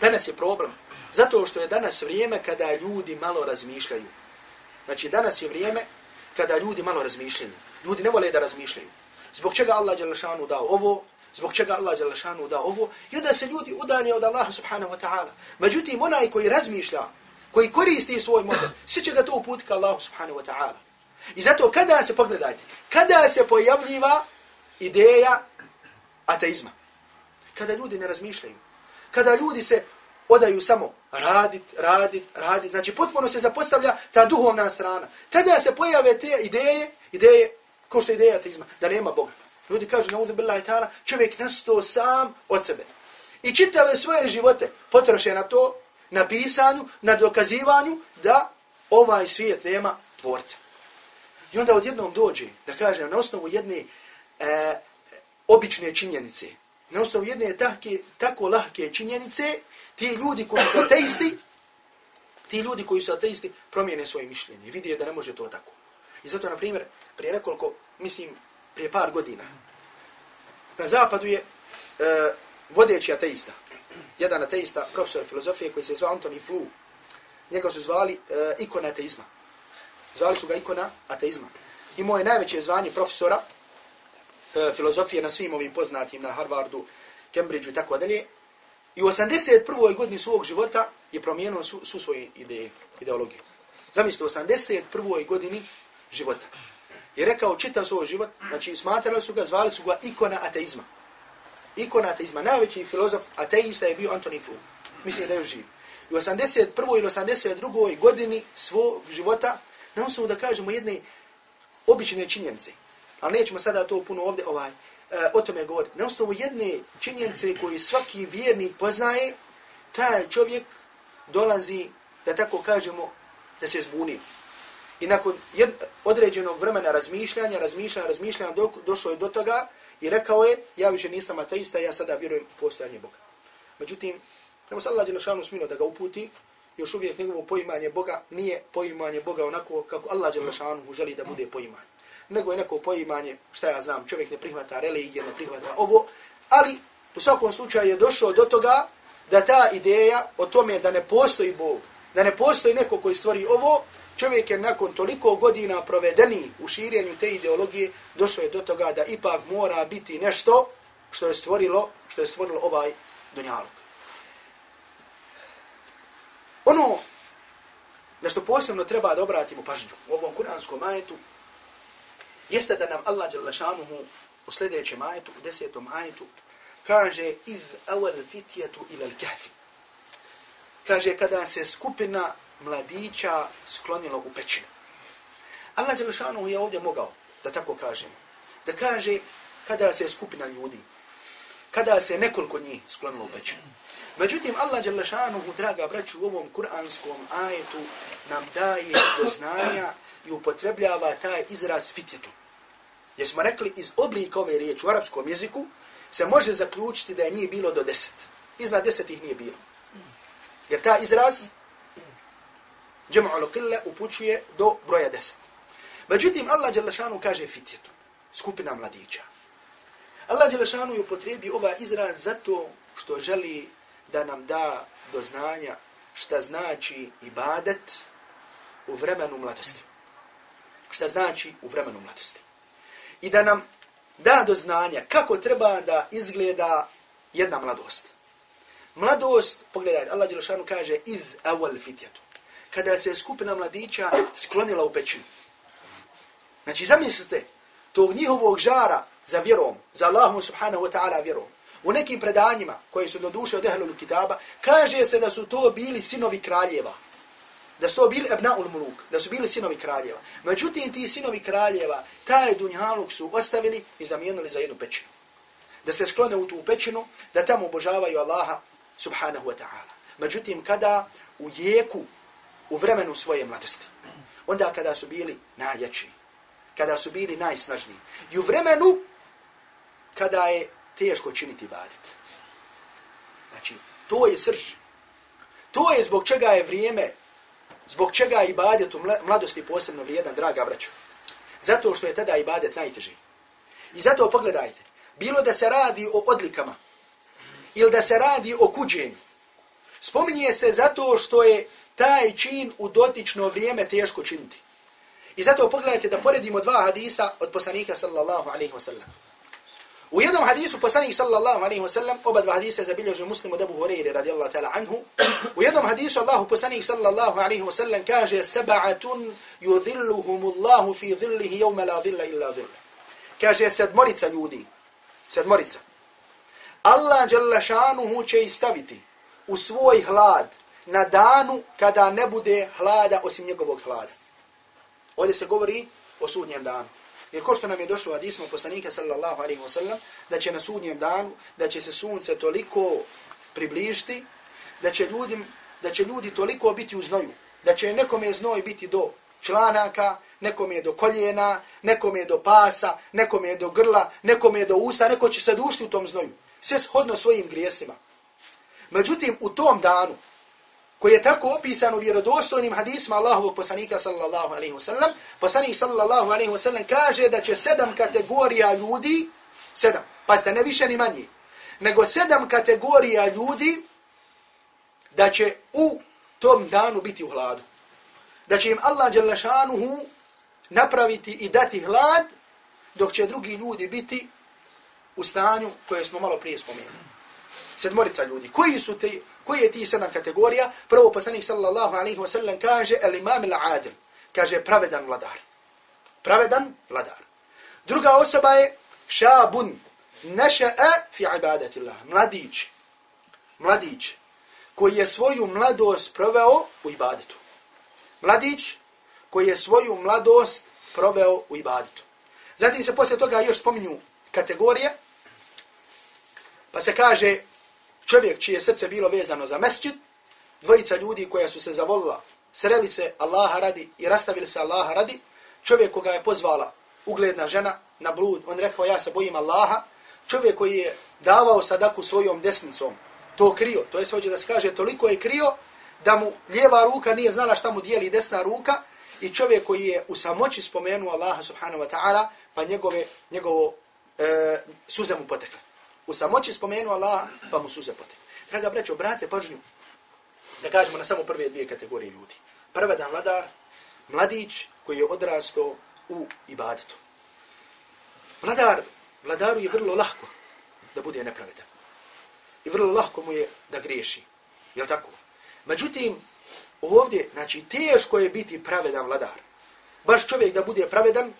danas je problem. Zato što je danas vrijeme kada ljudi malo razmišljaju. Znači, danas je vrijeme kada ljudi malo razmišljaju. Ljudi ne vole da razmišljaju. Zbog čega Allah Đalešanu dao ovo, zbog čega Allah Đalešanu dao ovo, i onda se ljudi udalje od Allaha subhanahu wa ta'ala. Međutim, onaj koji razmišlja, koji koristi svoj mozak, sve će ga to uputiti ka Allahu subhanahu wa ta'ala. I zato kada se pogledajte, kada se pojavljiva ideja ateizma, kada ljudi ne razmišljaju, kada ljudi se odaju samo radit, radit, radit, znači potpuno se zapostavlja ta duhovna strana. Tada se pojave te ideje, ideje, ko što je ideja ateizma, da nema Boga. Ljudi kažu, na uzu billahi ta'ala, čovjek nasto sam od sebe. I čitave svoje živote potroše na to, na pisanju, na dokazivanju da ovaj svijet nema tvorca. I onda odjednom dođe, da kažem, na osnovu jedne e, obične činjenice, na osnovu jedne tahke, tako lahke činjenice, ti ljudi koji su ateisti, ti ljudi koji su ateisti promijene svoje mišljenje. Vidi da ne može to tako. I zato, na primjer, prije nekoliko, mislim, prije par godina, na zapadu je e, vodeći ateista, jedan ateista, profesor filozofije koji se zva Antoni Flu, njega su zvali e, ikona ateizma. Zvali su ga ikona ateizma. Imao je najveće zvanje profesora e, filozofije na svim ovim poznatim na Harvardu, Cambridgeu i tako dalje. I u 81. godini svog života je promijenio su, su svoje ideje, ideologije. Zamislite, u 81. godini života. Je rekao čitav svoj život, znači smatrali su ga, zvali su ga ikona ateizma. Ikona ateizma. Najveći filozof ateista je bio Antoni Fu. Mislim da je živ. I u 81. ili 82. godini svog života na osnovu da kažemo jedne obične činjenice. Ali nećemo sada to puno ovdje ovaj, o tome govoriti. Na osnovu jedne činjenice koju svaki vjernik poznaje, taj čovjek dolazi, da tako kažemo, da se zbuni. I nakon jed, određenog vremena razmišljanja, razmišljanja, razmišljanja, do, došao je do toga i rekao je, ja više nisam ateista, ja sada vjerujem u postojanje Boga. Međutim, nemo se Allah Đelešanu smilo da ga uputi, još uvijek njegovo poimanje Boga nije poimanje Boga onako kako Allah Đelešanu želi da bude poimanje. Nego je neko poimanje, šta ja znam, čovjek ne prihvata religije, ne prihvata ovo, ali u svakom slučaju je došao do toga da ta ideja o tome da ne postoji Bog, da ne postoji neko koji stvori ovo, čovjek je nakon toliko godina provedeni u širenju te ideologije, došao je do toga da ipak mora biti nešto što je stvorilo, što je stvorilo ovaj dunjalog. Ono na što posebno treba da obratimo pažnju u ovom kuranskom majetu, jeste da nam Allah Đalašanuhu u sljedećem ajetu, u desetom ajetu, kaže iz awal fitjetu ila l-kahfi. Kaže kada se skupina mladića sklonilo u pećinu. Allah Đelešanu je ovdje mogao, da tako kažemo, da kaže kada se skupina ljudi, kada se nekoliko njih sklonilo u pećinu. Međutim, Allah Đelešanu, draga braću, u ovom kuranskom ajetu nam daje do znanja i upotrebljava taj izraz fitjetu. Jer smo rekli iz oblika ove riječi u arapskom jeziku, se može zaključiti da je nije bilo do deset. Iznad deset ih nije bilo. Jer ta izraz džema'u qilla upućuje do broja deset. Međutim, Allah Đelešanu kaže fitjetu, skupina mladića. Allah Đelešanu je potrebi ova izraz zato što želi da nam da do znanja šta znači ibadet u vremenu mladosti. Šta znači u vremenu mladosti. I da nam da do znanja kako treba da izgleda jedna mladost. Mladost, pogledajte, Allah Đelešanu kaže iz awal fitjetu. Kada se skupina mladića sklonila u pećinu. Znači, zamislite, tog njihovog žara za vjerom, za Allahom subhanahu wa ta'ala vjerom, u nekim predanjima koji su do duše od ehlul kitaba, kaže se da su to bili sinovi kraljeva da su bili ebnaul muluk, da su bili sinovi kraljeva. Međutim, ti sinovi kraljeva, taj dunjaluk su ostavili i zamijenili za jednu pećinu. Da se sklone u tu pećinu, da tamo obožavaju Allaha subhanahu wa ta'ala. Međutim, kada u jeku, u vremenu svoje mladosti, onda kada su bili najjači, kada su bili najsnažniji, i u vremenu kada je teško činiti badit. Znači, to je srž. To je zbog čega je vrijeme Zbog čega je ibadet u mladosti posebno vrijedan, draga braćo? Zato što je tada ibadet najteži. I zato pogledajte, bilo da se radi o odlikama, ili da se radi o kuđenju, spominje se zato što je taj čin u dotično vrijeme teško činiti. I zato pogledajte da poredimo dva hadisa od poslanika sallallahu alaihi wa sallam. U jednom hadisu poslanik sallallahu alaihi wa sallam, oba dva hadisa zabilježi muslim od Abu Hureyri radijallahu ta'ala anhu, u jednom hadisu Allahu poslanik sallallahu alaihi wa sallam kaže saba'atun yudhilluhumullahu fi dhillihi yawma la dhilla illa dhilla. Kaže sedmorica ljudi, sedmorica. Allah jalla šanuhu će istaviti u svoj hlad na danu kada ne bude hlada osim njegovog hlada. Ovdje se govori o sudnjem danu. Jer ko što nam je došlo od ismu poslanika sallallahu alaihi wasallam, da će na sudnjem danu, da će se sunce toliko približiti, da će, ljudim, da će ljudi toliko biti u znoju, da će nekome znoj biti do članaka, nekome do koljena, nekome do pasa, nekome do grla, nekome do usta, neko će se dušiti u tom znoju. Sve shodno svojim grijesima. Međutim, u tom danu, koji je tako opisan u vjerodostojnim hadisma Allahovog poslanika sallallahu alaihi wasallam, poslanik sallallahu alaihi wasallam kaže da će sedam kategorija ljudi, sedam, pa ne više ni manje, nego sedam kategorija ljudi da će u tom danu biti u hladu. Da će im Allah djelašanuhu napraviti i dati hlad, dok će drugi ljudi biti u stanju koje smo malo prije spomenuli. Sedmorica ljudi. Koji su te, Koji je ti sedam kategorija? Prvo poslanik sallallahu alaihi wa sallam kaže el imam il adil. Kaže pravedan vladar. Pravedan vladar. Druga osoba je šabun neša'a fi ibadatillah. Mladić. Mladić. Koji je svoju mladost proveo u ibadetu. Mladić koji je svoju mladost proveo u ibadetu. Zatim se poslije toga još spominju kategorije Pa se kaže čovjek čije srce bilo vezano za mesčit, dvojica ljudi koja su se zavolila, sreli se Allaha radi i rastavili se Allaha radi, čovjek koga je pozvala ugledna žena na blud, on rekao ja se bojim Allaha, čovjek koji je davao sadaku svojom desnicom, to krio, to je svođe da se kaže, toliko je krio da mu lijeva ruka nije znala šta mu dijeli desna ruka i čovjek koji je u samoći spomenuo Allaha subhanahu wa ta'ala, pa njegove, njegovo e, suze mu potekle. U samoći spomenuo Allah, pa mu suze potekle. Draga brećo, brate, pažnju, da kažemo na samo prve dvije kategorije ljudi. Prvedan vladar, mladić koji je odrastao u ibadetu. Vladar, vladaru je vrlo lahko da bude nepravedan. I vrlo lahko mu je da griješi. Je tako? Međutim, ovdje, znači, teško je biti pravedan vladar. Baš čovjek da bude pravedan,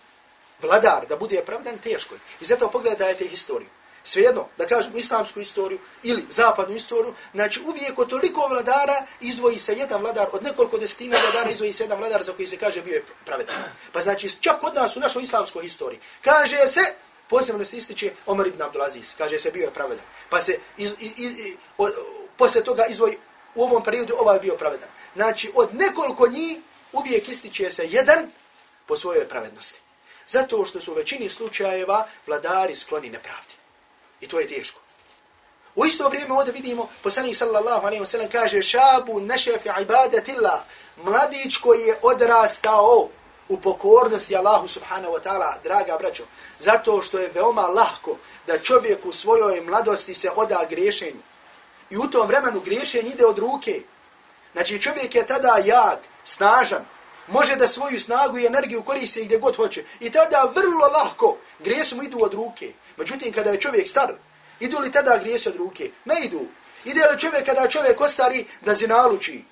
vladar da bude pravedan, teško je. I zato pogledajte historiju. Svejedno, da kažem islamsku istoriju ili zapadnu istoriju, znači uvijek od toliko vladara izvoji se jedan vladar, od nekoliko desetina vladara izvoji se jedan vladar za koji se kaže bio je pravedan. Pa znači čak od nas u našoj islamskoj istoriji kaže se, posebno se ističe Omar ibn Abdulaziz, kaže se bio je pravedan. Pa se iz, iz, iz, iz, o, posle toga izvoji u ovom periodu ovaj bio pravedan. Znači od nekoliko njih uvijek ističe se jedan po svojoj pravednosti. Zato što su u većini slučajeva vladari skloni nepravdi. I to je teško. U isto vrijeme ovdje vidimo, poslanik sallallahu alaihi wa sallam kaže šabu nešefi ibadatillah, mladić koji je odrastao u pokornosti Allahu subhanahu wa ta'ala, draga braćo, zato što je veoma lahko da čovjek u svojoj mladosti se oda griješenju. I u tom vremenu griješenje ide od ruke. Znači čovjek je tada jak, snažan, može da svoju snagu i energiju koristi gdje god hoće. I tada vrlo lahko grijesu mu idu od ruke. Međutim, kada je čovjek star, idu li tada grijesi od ruke? Ne idu. Ide li čovjek kada čovjek ostari da zinaluči?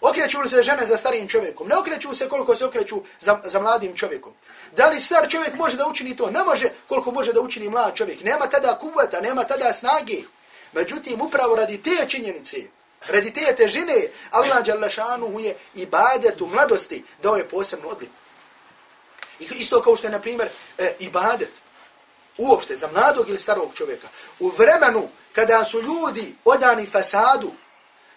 Okreću li se žene za starijim čovjekom? Ne okreću se koliko se okreću za, za mladim čovjekom. Da li star čovjek može da učini to? Ne može koliko može da učini mlad čovjek. Nema tada kuveta, nema tada snage. Međutim, upravo radi te činjenice, radi te težine, Allah Đalašanu je ibadetu mladosti dao je posebnu odliku. I isto kao što je, na primjer, e, ibadet uopšte za mladog ili starog čovjeka, u vremenu kada su ljudi odani fasadu,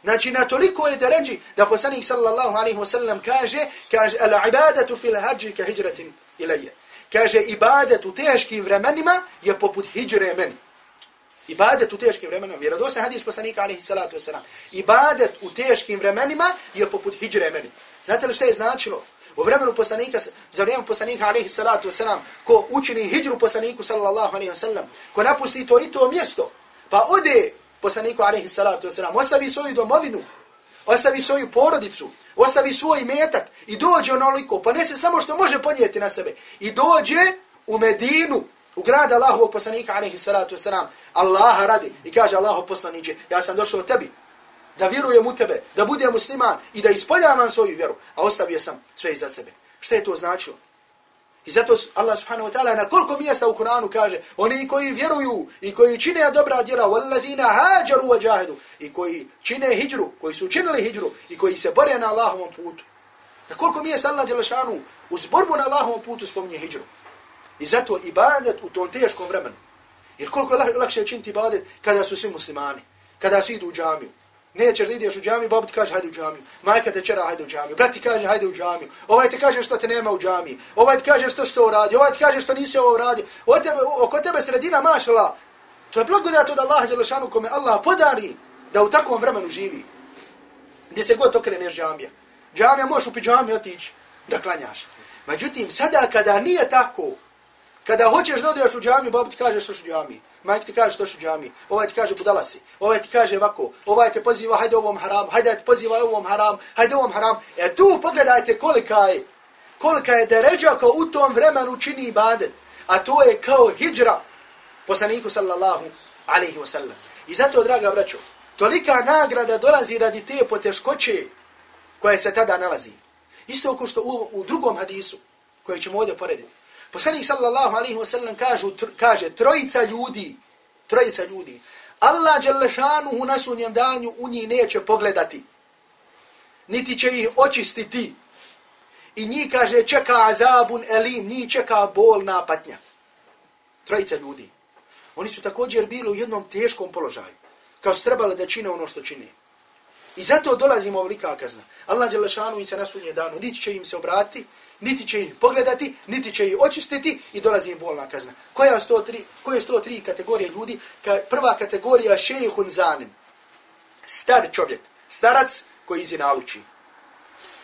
znači na toliko je da ređi da poslanik sallallahu alaihi wasallam kaže, kaže, al ibadatu fil hađi ka hijratin ilaje. Kaže, ibadet u teškim vremenima je poput hijre meni. Ibadet u teškim vremenima, vjerodostan hadis poslanika alaihi salatu wasallam, ibadet u teškim vremenima je poput hijre meni. Znate li što je značilo? U vremenu poslanika, za vrijeme poslanika alaihi salatu wasalam, ko učini hijđru poslaniku sallallahu alaihi wasalam, ko napusti to i to mjesto, pa ode poslaniku alaihi salatu wasalam, ostavi svoju domovinu, ostavi svoju porodicu, ostavi svoj metak i dođe onoliko, pa ne se samo što može podnijeti na sebe, i dođe u Medinu, u grad Allahovog poslanika alaihi salatu wasalam, Allaha radi i kaže Allahov poslaniće, ja sam došao tebi, da vjerujem u tebe, da budem musliman i da ispoljavam svoju vjeru, a ostavio sam sve iza sebe. Šta je to značilo? I zato Allah subhanahu wa ta'ala na koliko mjesta u Kur'anu kaže oni koji vjeruju i koji čine dobra djela وَالَّذِينَ هَاجَرُوا jahidu i koji čine hijru, koji su činili hijru i koji se bore na Allahovom putu. Na koliko mjesta Allah djelašanu uz borbu na Allahovom putu spominje hijru. I zato ibadet u tom teškom vremenu. Jer koliko je lakše činiti ibadet kada su svi muslimani, kada svi idu u džamiju, Neće da ideš u džamiju, babo ti kaže hajde u džamiju. Majka te čera hajde u džamiju. Brat ti kaže hajde u džamiju. Ovaj ti kaže što te nema u džamiji. Ovaj ti kaže što se to radi. Ovaj ti kaže što nisi ovo radi. O tebe, oko tebe sredina mašala. To je blagodat od Allaha Đelešanu kome Allah podari da u takvom vremenu živi. Gdje se god okreneš džamija. Džamija možeš u pijami otići da klanjaš. Međutim, sada kada nije tako, kada hoćeš da odeš u džamiju, babo ti kaže što u džamiji. Majk ti kaže što su džami, ovaj ti kaže budala si, ovaj ti kaže ovako, ovaj te poziva hajde ovom haram, hajde te poziva ovom haram, hajde ovom haram. E tu pogledajte kolika je, kolika je deređa ko u tom vremenu čini ibadet. A to je kao hijra poslaniku sallallahu alaihi wasallam. I zato, draga braćo, tolika nagrada dolazi radi te poteškoće koje se tada nalazi. Isto ako što u, u drugom hadisu, koje ćemo ovdje porediti. Poslanik sallallahu alaihi wasallam kaže, kaže trojica ljudi, trojica ljudi, Allah Đalešanu u nasunjem danju u njih neće pogledati, niti će ih očistiti. I njih kaže čeka azabun elim, njih čeka bol napatnja. Trojica ljudi. Oni su također bili u jednom teškom položaju. Kao su trebali da čine ono što čine. I zato dolazimo ovolika kazna. Allah je im i se nasunje danu. Niti će im se obrati, niti će ih pogledati, niti će ih očistiti i dolazi im bolna kazna. Koja je 103, koje je 103 kategorije ljudi? Ka, prva kategorija šejhun zanim. Star čovjek. Starac koji izinaluči.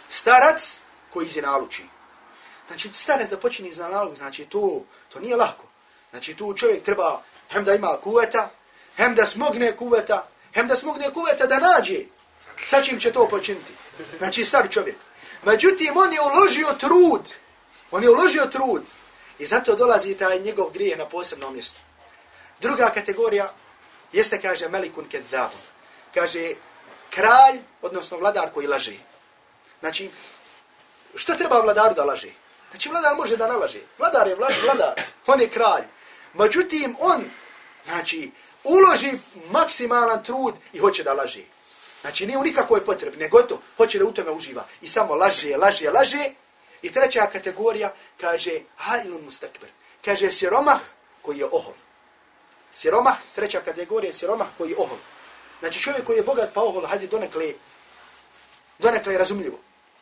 Starac koji izinaluči. Znači, starac započini iz nalog, znači, to, to nije lako. Znači, tu čovjek treba, hem da ima kuveta, hem da smogne kuveta, hem da smogne kuveta da nađe sa čim će to počiniti. Znači, star čovjek. Međutim, on je uložio trud. On je uložio trud. I zato dolazi taj njegov grije na posebno mjesto. Druga kategorija jeste, kaže, Melikun Kedzabu. Kaže, kralj, odnosno vladar koji laže. Znači, što treba vladaru da laže? Znači, vladar može da nalaže. Vladar je vladar, vladar. On je kralj. Međutim, on, znači, uloži maksimalan trud i hoće da laže. Znači, nije u nikakvoj potrebi, nego to, hoće da u tome uživa. I samo laže, laže, laže. I treća kategorija kaže, hajlun mustakbir. Kaže, siromah koji je ohol. Siromah, treća kategorija je siromah koji je ohol. Znači, čovjek koji je bogat pa ohol, hajde donekle, donekle je razumljivo.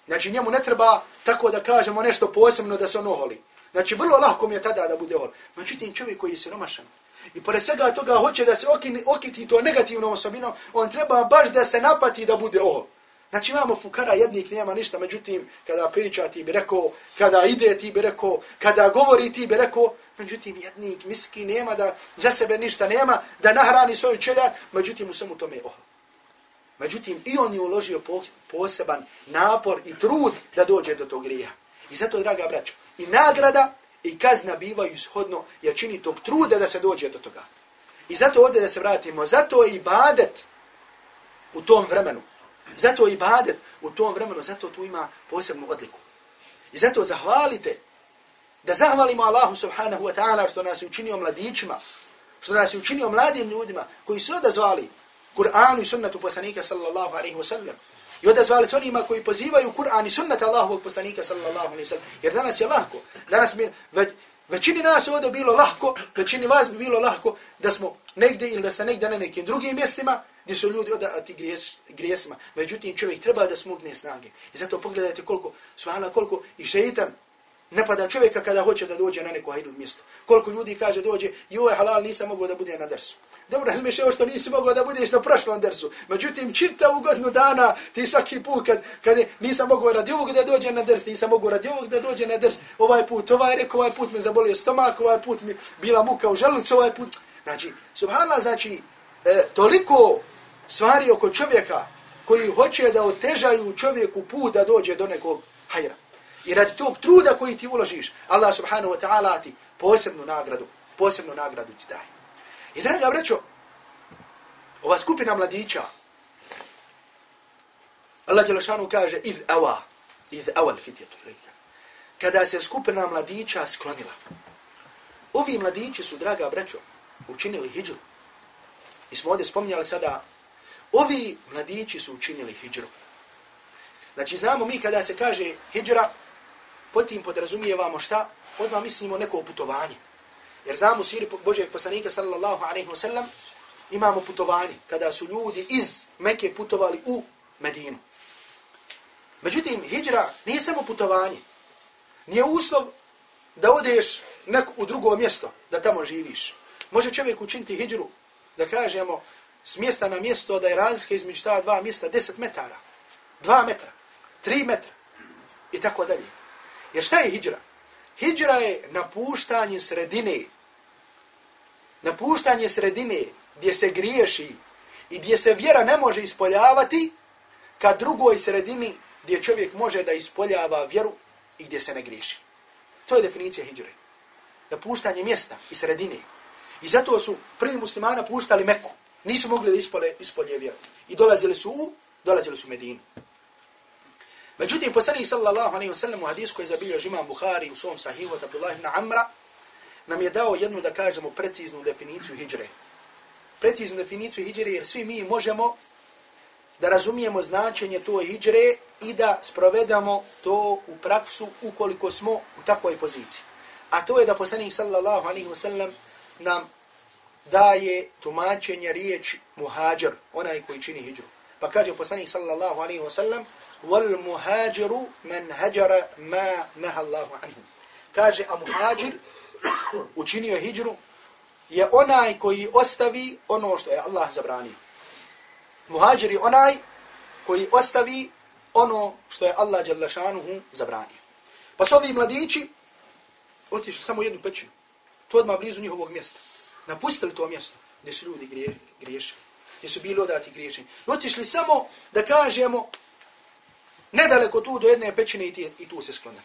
Znači, njemu ne treba tako da kažemo nešto posebno da se on oholi. Znači, vrlo lahko mi je tada da bude ohol. Međutim, čovjek koji je siromašan, I pored svega toga hoće da se okiti to negativno osobino, on treba baš da se napati da bude ovo. Znači imamo fukara jednik, nema ništa, međutim, kada priča ti bi rekao, kada ide ti bi rekao, kada govori ti bi rekao, međutim, jednik, miski, nema da za sebe ništa nema, da nahrani svoju čeljat, međutim, u svemu tome je ovo. Međutim, i on je uložio poseban napor i trud da dođe do tog grija. I zato, draga braća, i nagrada i kazna bivaju ishodno jačini tog truda da se dođe do toga. I zato ovdje da se vratimo, zato je ibadet u tom vremenu. Zato je ibadet u tom vremenu, zato tu ima posebnu odliku. I zato zahvalite, da zahvalimo Allahu subhanahu wa ta'ala što nas je učinio mladićima, što nas je učinio mladim ljudima koji su odazvali Kur'anu i sunnatu poslanika sallallahu alaihi wa sallam. I odazvali se onima koji pozivaju Kur'an i sunnata Allahovog poslanika sallallahu alaihi sallam. Jer danas je lahko. Danas mi, već, većini nas ovdje bilo lahko, većini vas bi bilo lahko da smo negdje ili da ste negdje na nekim drugim mjestima gdje su ljudi odati grijes, grijesima. Međutim, čovjek treba da smugne snage. I zato pogledajte koliko, svala koliko i šeitan napada čovjeka kada hoće da dođe na neko hajdul mjesto. Koliko ljudi kaže dođe, joj halal, nisam mogao da bude na drsu. Dobro, Helmiš, što što nisi mogao da budeš na prošlom dersu. Međutim, čitavu godinu dana ti svaki put kad, kad nisam mogao radi ovog da dođe na ders, nisam mogao radi ovog da dođe na ders, ovaj put, ovaj rekao, ovaj put me zabolio stomak, ovaj put mi bila muka u želucu, ovaj put. Znači, subhanallah, znači, e, toliko stvari oko čovjeka koji hoće da otežaju čovjeku put da dođe do nekog hajra. I radi tog truda koji ti uložiš, Allah subhanahu wa ta'ala ti posebnu nagradu, posebnu nagradu ti daje. I draga braćo, ova skupina mladića, Allah Đelešanu kaže, iz awa, iz awal fitjetu, kada se skupina mladića sklonila. Ovi mladići su, draga braćo, učinili hijđru. I smo ovdje spominjali sada, ovi mladići su učinili hijđru. Znači, znamo mi kada se kaže hijđra, potim podrazumijevamo šta? Odmah mislimo neko putovanje. Jer znamo siri Božeg poslanika sallallahu alaihi wa sallam, imamo putovanje kada su ljudi iz Mekke putovali u Medinu. Međutim, hijđra nije samo putovanje. Nije uslov da odeš nek u drugo mjesto, da tamo živiš. Može čovjek učiniti hijđru, da kažemo, s mjesta na mjesto da je razlika između ta dva mjesta 10 metara, 2 metra, 3 metra i tako dalje. Jer šta je hijđra? Hidžra je napuštanje sredine. Napuštanje sredine gdje se griješi i gdje se vjera ne može ispoljavati ka drugoj sredini gdje čovjek može da ispoljava vjeru i gdje se ne griješi. To je definicija hijđre. Napuštanje mjesta i sredine. I zato su prvi muslimana puštali Meku. Nisu mogli da ispolje, ispolje vjeru. I dolazili su u, dolazili su u Medinu. Međutim, poslanik sallallahu alaihi wa sallam u hadisu koji je zabilio imam Bukhari u svom sahihu od Abdullah ibn Amra, nam je dao jednu, da kažemo, preciznu definiciju hijđre. Preciznu definiciju hijđre jer svi mi možemo da razumijemo značenje to hijđre i da sprovedamo to u praksu ukoliko smo u takvoj poziciji. A to je da poslanik sallallahu alaihi wa sallam nam daje tumačenje riječ muhađir, onaj koji čini hijđru. Pa kaže poslanik sallallahu alaihi wasallam wal muhajiru man hajara ma naha Allahu anhu. Kaže, a muhajir učinio hijđru je onaj koji ostavi ono što je Allah zabranio. Muhađir je onaj koji ostavi ono što je Allah Đalešanuhu zabranio. Pa su ovi mladići otišli samo jednu pećinu. To odmah blizu njihovog mjesta. Napustili to mjesto gdje su ljudi grije, griješili. Gdje su bili odati griješeni. Otišli samo da kažemo nedaleko tu do jedne pećine i, i tu se sklonili.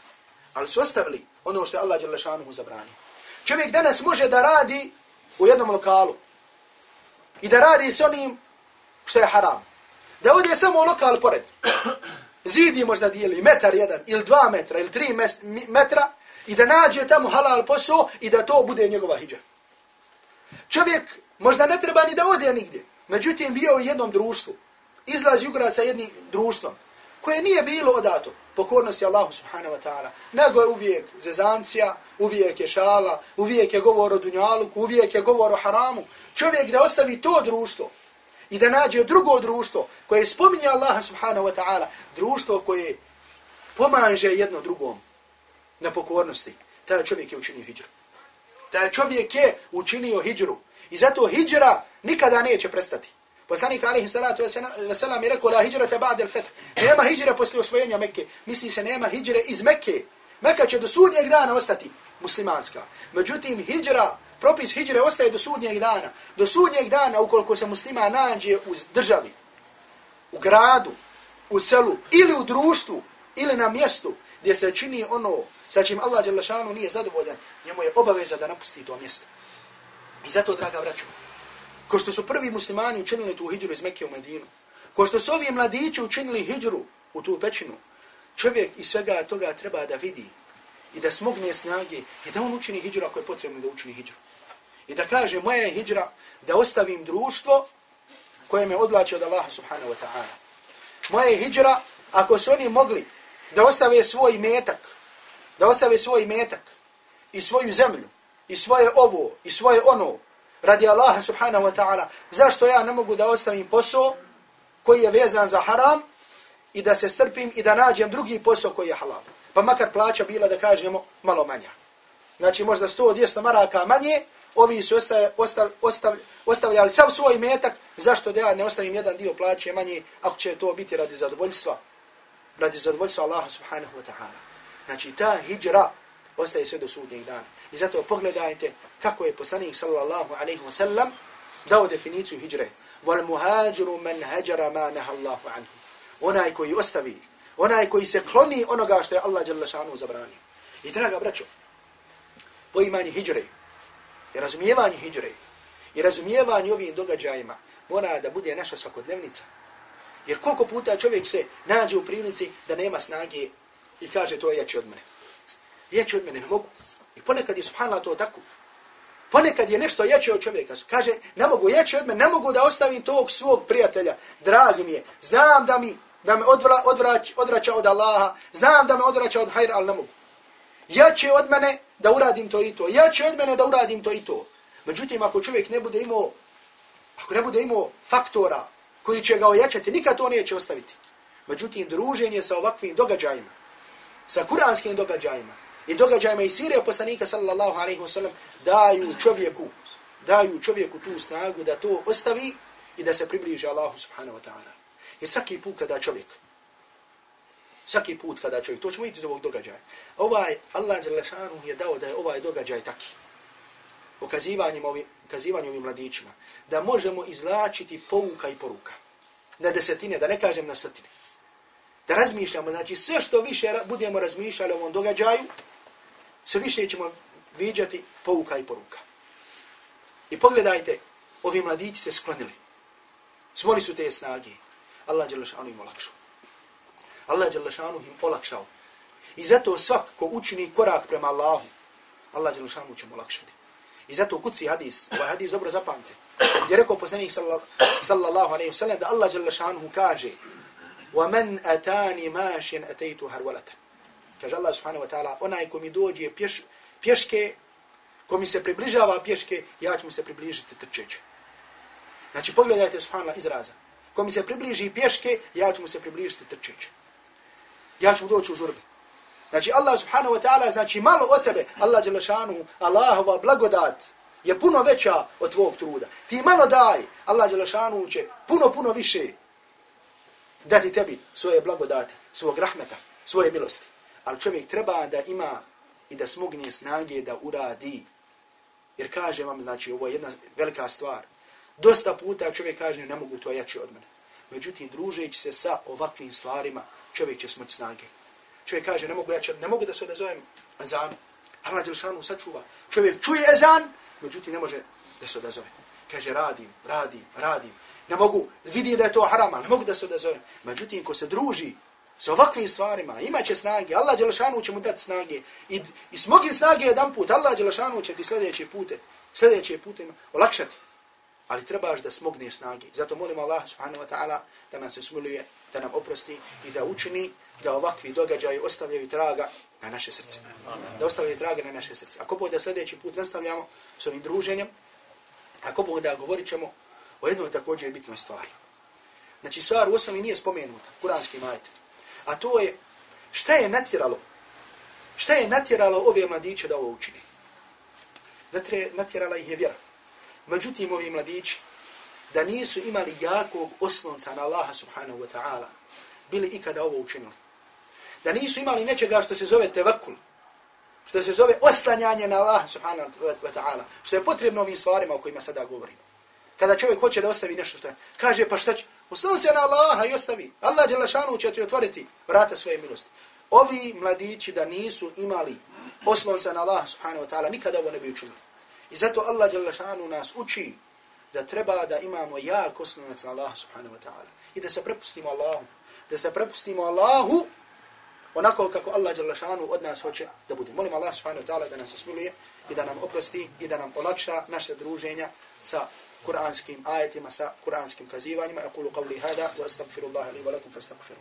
Ali su ostavili ono što je Allah Đalešanuhu zabranio. Čovjek danas može da radi u jednom lokalu i da radi s onim što je haram. Da ovdje samo lokal pored. Zidi možda dijeli metar jedan ili dva metra ili tri metra i da nađe tamo halal posao i da to bude njegova hijđa. Čovjek možda ne treba ni da ode nigdje. Međutim, bio u jednom društvu. Izlazi u grad sa jednim društvom koje nije bilo odato pokornosti Allahu subhanahu wa ta'ala, nego je uvijek zezancija, uvijek je šala, uvijek je govor o dunjaluku, uvijek je govor o haramu. Čovjek da ostavi to društvo i da nađe drugo društvo koje spominje Allaha subhanahu wa ta'ala, društvo koje pomaže jedno drugom na pokornosti, taj čovjek je učinio hijđru. Taj čovjek je učinio hijđru. I zato hijđra nikada neće prestati. Poslanik alihi salatu wasalam je rekao la hijrata ba'da al-fath. Nema hijre posle osvojenja Mekke. Misli se nema hijre iz Mekke. Mekka će do sudnjeg dana ostati muslimanska. Međutim, hijra, propis hijre ostaje do sudnjeg dana. Do sudnjeg dana ukoliko se muslima nađe u državi, u gradu, u selu ili u društvu ili na mjestu gdje se čini ono sa čim Allah Đelešanu nije zadovoljan, njemu je obaveza da napusti to mjesto. I zato, draga braćo, ko što su prvi muslimani učinili tu hijđru iz Mekke u Medinu, ko što su ovi mladići učinili hijđru u tu pećinu, čovjek iz svega toga treba da vidi i da smogne snage i da on učini hijđru ako je potrebno da učini hijđru. I da kaže, moja je hijđra da ostavim društvo koje me odlači od Allaha subhanahu wa ta'ala. Moja je hijđra, ako su oni mogli da ostave svoj metak, da ostave svoj metak i svoju zemlju, i svoje ovo, i svoje ono, radi Allaha subhanahu wa ta'ala, zašto ja ne mogu da ostavim posao koji je vezan za haram i da se strpim i da nađem drugi posao koji je halal. Pa makar plaća bila da kažemo malo manja. Znači možda 100-200 maraka manje, ovi su ostav, ostav, ostav, ostavljali sav svoj metak, zašto da ja ne ostavim jedan dio plaće manje, ako će to biti radi zadovoljstva, radi zadovoljstva Allaha subhanahu wa ta'ala. Znači ta hijra ostaje sve do sudnjeg dana. I zato pogledajte kako je poslanik sallallahu alaihi wa sallam dao definiciju hijre. Wal muhađiru man hađara ma naha Allahu anhu. Onaj koji ostavi, onaj koji se kloni onoga što je Allah jalla šanu zabranio. I draga braćo, poimanje hijre i razumijevanje hijre i razumijevanje ovim događajima mora da bude naša svakodnevnica. Jer koliko puta čovjek se nađe u prilici da nema snage i kaže to je jači od mene. Jači od mene ne mogu. I ponekad je subhanallah to tako. Ponekad je nešto jače od čovjeka. Kaže, ne mogu jače od mene, ne mogu da ostavim tog svog prijatelja. Dragi mi je, znam da mi da me odvra, odvrać, odvraća od Allaha, znam da me odvraća od hajra, ali ne mogu. Jače od mene da uradim to i to. Jače od mene da uradim to i to. Međutim, ako čovjek ne bude imao, ako ne bude imao faktora koji će ga ojačati, nikad to neće ostaviti. Međutim, druženje sa ovakvim događajima, sa kuranskim događajima i događajima i sirija poslanika sallallahu alaihi wa sallam daju čovjeku, daju čovjeku tu snagu da to ostavi i da se približi Allahu subhanahu wa ta'ala. Jer svaki put kada čovjek, svaki put kada čovjek, to ćemo vidjeti iz ovog događaja, ovaj Allah je dao da je ovaj događaj taki, ukazivanjem ovi, ukazivanjem ovim mladićima, da možemo izlačiti pouka i poruka na desetine, da ne kažem na stotine da razmišljamo, znači sve što više budemo razmišljali o ovom događaju, sve više ćemo vidjeti pouka i poruka. I pogledajte, ovi mladići se sklonili. Smoli su te snage. Allah je lašanu im olakšao. Allah je lašanu im olakšao. I zato svak ko učini korak prema Allahu, Allah je lašanu će mu olakšati. I zato kuci hadis, ovaj hadis dobro zapamte. Je rekao poslanih sallallahu alaihi wa sallam da Allah je lašanu kaže ومن أتاني ماشٍ أتيت هرولة Kaže Allah subhanahu wa ta'ala, onaj ko mi dođe pješ, pješke, ko mi se približava pješke, ja ću mu se približiti trčeće. Znači, pogledajte subhanahu izraza. Ko mi se približi pješke, ja ću mu se približiti trčeće. Ja ću mu doći u žurbi. Znači, Allah subhanahu wa ta'ala, znači, malo od tebe, Allah djelašanu, Allahova blagodat je puno veća od tvog truda. Ti malo daj, Allah djelašanu će puno, puno više dati tebi svoje blagodate, svog rahmeta, svoje milosti. Ali čovjek treba da ima i da smogne snage da uradi. Jer kaže vam, znači, ovo je jedna velika stvar. Dosta puta čovjek kaže, ne mogu to jače od mene. Međutim, družeći se sa ovakvim stvarima, čovjek će smoći snage. Čovjek kaže, ne mogu, jače, ne mogu da se odazovem ezan. Allah Đelšanu sačuva. Čovjek čuje ezan, međutim, ne može da se odazove. Kaže, radim, radim, radim. Ne mogu, vidi da je to haram, ali ne mogu da se odazovem. Međutim, ko se druži sa ovakvim stvarima, imaće snage, Allah Đelešanu će mu dati snage. I, i smogi snage jedan put, Allah Đelešanu će ti sljedeće pute, sljedeće pute olakšati ali trebaš da smogneš snage. Zato molimo Allah subhanahu wa ta'ala da nas usmiluje, da nam oprosti i da učini da ovakvi događaji ostavljaju traga na naše srce. Da ostavljaju traga na naše srce. Ako bude sljedeći put nastavljamo s ovim druženjem, ako bude da govorit ćemo o jednoj također bitnoj stvari. Znači stvar u osnovi nije spomenuta, kuranski majte. A to je šta je natjeralo, šta je natjeralo ove mladiće da ovo učine. Natjerala ih je vjera. Međutim, ovi mladići, da nisu imali jakog oslonca na Allaha subhanahu wa ta'ala, bili ikada ovo učinili. Da nisu imali nečega što se zove tevakul, što se zove oslanjanje na Allaha subhanahu wa ta'ala, što je potrebno ovim stvarima o kojima sada govorimo. Kada čovjek hoće da ostavi nešto što je, kaže pa šta će, oslon se na Allaha i ostavi. Allah Đelešanu će ti otvoriti vrata svoje milosti. Ovi mladići da nisu imali oslonca na Allaha subhanahu wa ta'ala, nikada ovo ne bi učinili. I zato Allah Đelešanu nas uči da treba da imamo jak oslonac na Allah subhanahu wa ta'ala. I da se prepustimo Allahu. Da se prepustimo Allahu onako kako Allah Đelešanu od nas hoće da bude. Molim Allah subhanahu wa ta'ala da nas smiluje i da nam oprosti i da nam olakša naše druženja sa kuranskim ajetima, sa kuranskim kazivanjima. Aqulu qavli hada wa astagfirullaha li wa lakum fa astagfiru.